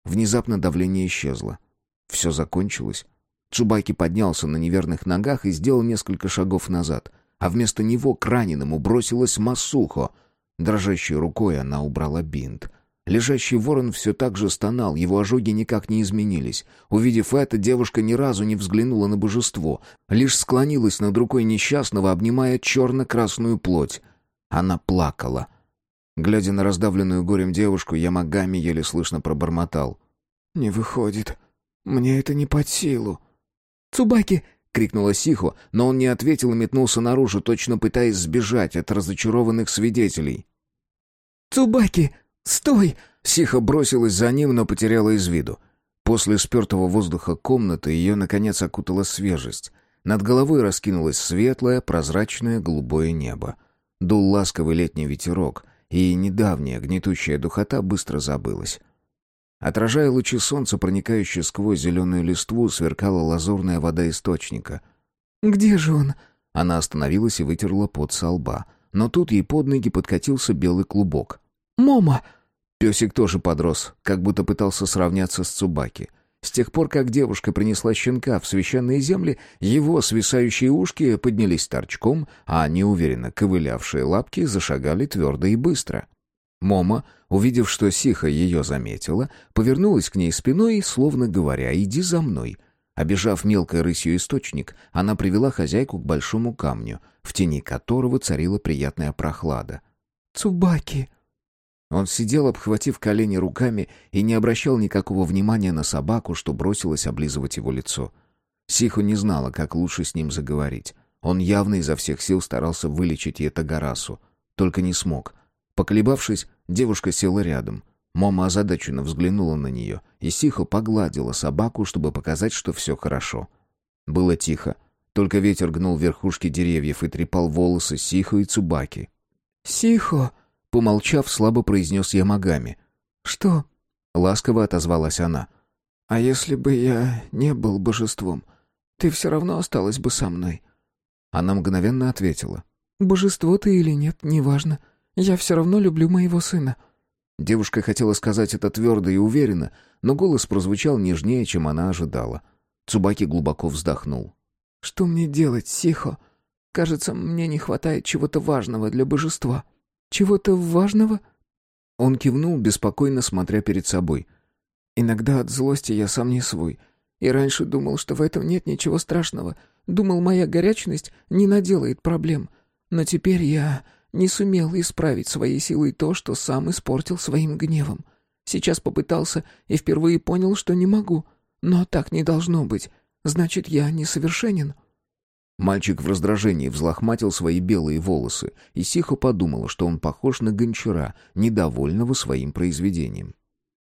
Внезапно давление исчезло. Все закончилось. Цубаки поднялся на неверных ногах и сделал несколько шагов назад, а вместо него к раненому бросилась Масухо. Дрожащей рукой она убрала бинт — Лежащий ворон все так же стонал, его ожоги никак не изменились. Увидев это, девушка ни разу не взглянула на божество, лишь склонилась над рукой несчастного, обнимая черно-красную плоть. Она плакала. Глядя на раздавленную горем девушку, Ямагами еле слышно пробормотал. «Не выходит. Мне это не под силу». «Цубаки!» — крикнула Сихо, но он не ответил и метнулся наружу, точно пытаясь сбежать от разочарованных свидетелей. «Цубаки!» «Стой!» Сиха бросилась за ним, но потеряла из виду. После спертого воздуха комнаты ее, наконец, окутала свежесть. Над головой раскинулось светлое, прозрачное голубое небо. Дул ласковый летний ветерок, и недавняя гнетущая духота быстро забылась. Отражая лучи солнца, проникающие сквозь зеленую листву, сверкала лазурная вода источника. «Где же он?» Она остановилась и вытерла пот со лба. Но тут ей под ноги подкатился белый клубок. «Мома!» Песик тоже подрос, как будто пытался сравняться с Цубаки. С тех пор, как девушка принесла щенка в священные земли, его свисающие ушки поднялись торчком, а неуверенно ковылявшие лапки зашагали твердо и быстро. Мома, увидев, что Сиха ее заметила, повернулась к ней спиной, словно говоря «иди за мной». Обежав мелкой рысью источник, она привела хозяйку к большому камню, в тени которого царила приятная прохлада. «Цубаки!» Он сидел, обхватив колени руками, и не обращал никакого внимания на собаку, что бросилась облизывать его лицо. Сиху не знала, как лучше с ним заговорить. Он явно изо всех сил старался вылечить Етагарасу. Только не смог. Поколебавшись, девушка села рядом. Мома озадаченно взглянула на нее, и Сихо погладила собаку, чтобы показать, что все хорошо. Было тихо. Только ветер гнул верхушки деревьев и трепал волосы Сихо и Цубаки. «Сихо!» Помолчав, слабо произнес Ямагами. «Что?» — ласково отозвалась она. «А если бы я не был божеством, ты все равно осталась бы со мной?» Она мгновенно ответила. «Божество ты или нет, неважно. Я все равно люблю моего сына». Девушка хотела сказать это твердо и уверенно, но голос прозвучал нежнее, чем она ожидала. Цубаки глубоко вздохнул. «Что мне делать, Сихо? Кажется, мне не хватает чего-то важного для божества». Чего-то важного?» Он кивнул, беспокойно смотря перед собой. «Иногда от злости я сам не свой. И раньше думал, что в этом нет ничего страшного. Думал, моя горячность не наделает проблем. Но теперь я не сумел исправить своей силой то, что сам испортил своим гневом. Сейчас попытался и впервые понял, что не могу. Но так не должно быть. Значит, я несовершенен». Мальчик в раздражении взлохматил свои белые волосы, и Сихо подумала, что он похож на гончара, недовольного своим произведением.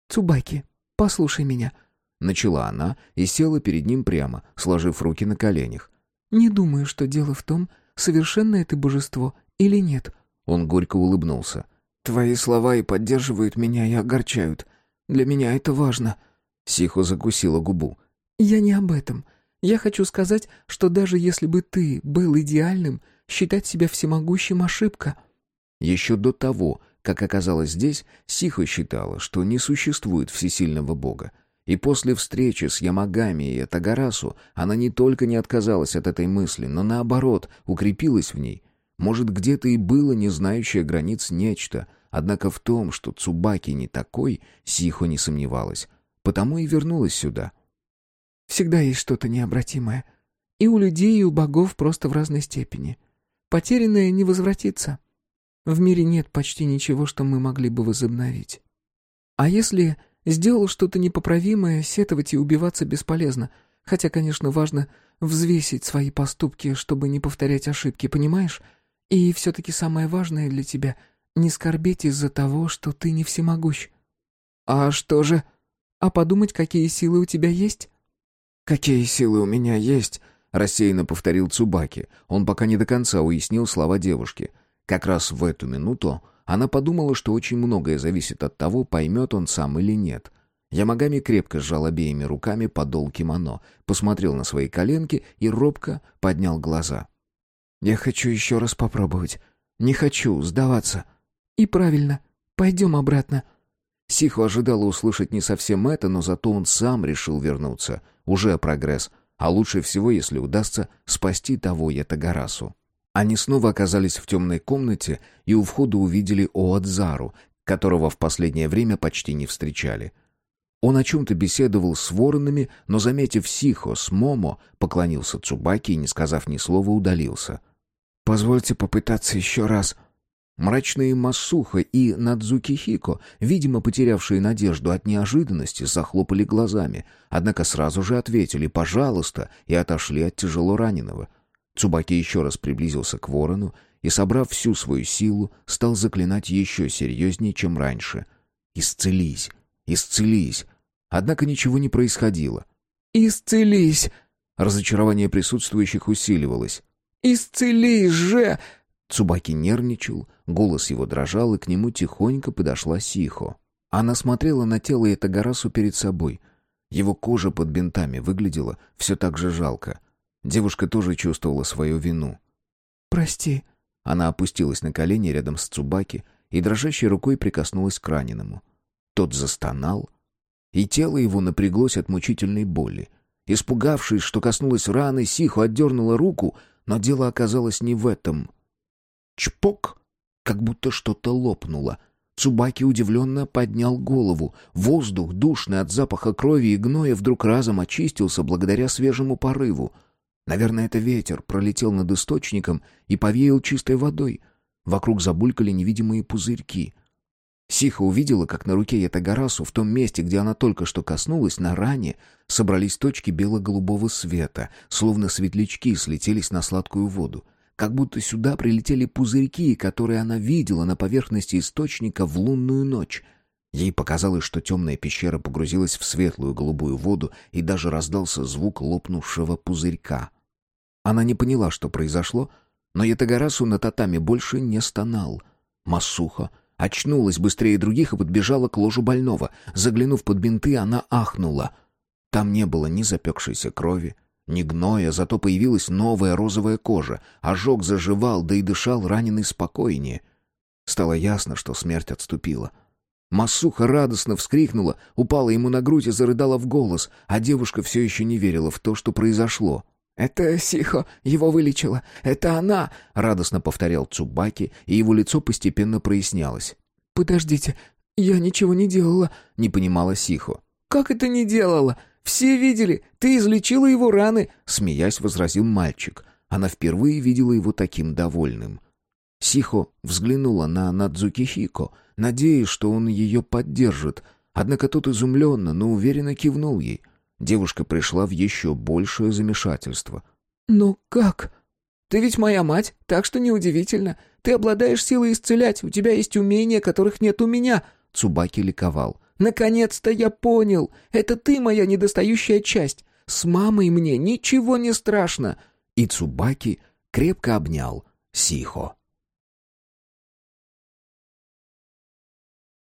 «Цубаки, послушай меня», — начала она и села перед ним прямо, сложив руки на коленях. «Не думаю, что дело в том, совершенное ты божество или нет». Он горько улыбнулся. Твои слова и поддерживают меня, и огорчают. Для меня это важно». Сихо закусила губу. «Я не об этом. Я хочу сказать, что даже если бы ты был идеальным, считать себя всемогущим — ошибка». Еще до того, как оказалась здесь, Сихо считала, что не существует всесильного бога. И после встречи с Ямагами и Тагарасу она не только не отказалась от этой мысли, но наоборот, укрепилась в ней. Может, где-то и было не знающее границ нечто, однако в том, что Цубаки не такой, Сихо не сомневалась. Потому и вернулась сюда. «Всегда есть что-то необратимое. И у людей, и у богов просто в разной степени. Потерянное не возвратится. В мире нет почти ничего, что мы могли бы возобновить. А если сделал что-то непоправимое, сетовать и убиваться бесполезно, хотя, конечно, важно взвесить свои поступки, чтобы не повторять ошибки, понимаешь? И все-таки самое важное для тебя — не скорбеть из-за того, что ты не всемогущ. А что же? А подумать, какие силы у тебя есть? Какие силы у меня есть? Рассеянно повторил Цубаки. Он пока не до конца уяснил слова девушки — как раз в эту минуту она подумала, что очень многое зависит от того, поймет он сам или нет. Ямагами крепко сжал обеими руками подол кимоно, посмотрел на свои коленки и робко поднял глаза. «Я хочу еще раз попробовать. Не хочу сдаваться». «И правильно. Пойдем обратно». Сихо ожидала услышать не совсем это, но зато он сам решил вернуться. Уже прогресс. А лучше всего, если удастся спасти того Ятагарасу. Они снова оказались в темной комнате и у входа увидели Оадзару, которого в последнее время почти не встречали. Он о чем-то беседовал с воронами, но, заметив Сихо с Момо, поклонился Цубаки и, не сказав ни слова, удалился. «Позвольте попытаться еще раз». Мрачные Масуха и Надзуки Хико, видимо, потерявшие надежду от неожиданности, захлопали глазами, однако сразу же ответили «пожалуйста» и отошли от тяжело раненого — Цубаки еще раз приблизился к ворону и, собрав всю свою силу, стал заклинать еще серьезнее, чем раньше. «Исцелись! Исцелись!» Однако ничего не происходило. «Исцелись!» Разочарование присутствующих усиливалось. «Исцелись же!» Цубаки нервничал, голос его дрожал, и к нему тихонько подошла Сихо. Она смотрела на тело Этагарасу перед собой. Его кожа под бинтами выглядела все так же жалко. Девушка тоже чувствовала свою вину. «Прости». Она опустилась на колени рядом с Цубаки и дрожащей рукой прикоснулась к раненому. Тот застонал, и тело его напряглось от мучительной боли. Испугавшись, что коснулась раны, Сиху отдернула руку, но дело оказалось не в этом. Чпок! Как будто что-то лопнуло. Цубаки удивленно поднял голову. Воздух, душный от запаха крови и гноя, вдруг разом очистился благодаря свежему порыву. Наверное, это ветер пролетел над источником и повеял чистой водой. Вокруг забулькали невидимые пузырьки. Сиха увидела, как на руке Ятагарасу, в том месте, где она только что коснулась, на ране, собрались точки бело-голубого света, словно светлячки слетелись на сладкую воду. Как будто сюда прилетели пузырьки, которые она видела на поверхности источника в лунную ночь. Ей показалось, что темная пещера погрузилась в светлую голубую воду, и даже раздался звук лопнувшего пузырька. Она не поняла, что произошло, но Ятагарасу на татами больше не стонал. Масуха очнулась быстрее других и подбежала к ложу больного. Заглянув под бинты, она ахнула. Там не было ни запекшейся крови, ни гноя, зато появилась новая розовая кожа. Ожог заживал, да и дышал раненый спокойнее. Стало ясно, что смерть отступила — Масуха радостно вскрикнула, упала ему на грудь и зарыдала в голос, а девушка все еще не верила в то, что произошло. «Это Сихо его вылечила! Это она!» — радостно повторял Цубаки, и его лицо постепенно прояснялось. «Подождите, я ничего не делала», — не понимала Сихо. «Как это не делала? Все видели, ты излечила его раны!» — смеясь возразил мальчик. Она впервые видела его таким довольным. Сихо взглянула на Надзуки Хико, надеясь, что он ее поддержит, однако тот изумленно, но уверенно кивнул ей. Девушка пришла в еще большее замешательство. «Но как?» «Ты ведь моя мать, так что неудивительно. Ты обладаешь силой исцелять, у тебя есть умения, которых нет у меня», — Цубаки ликовал. «Наконец-то я понял! Это ты моя недостающая часть! С мамой мне ничего не страшно!» И Цубаки крепко обнял Сихо.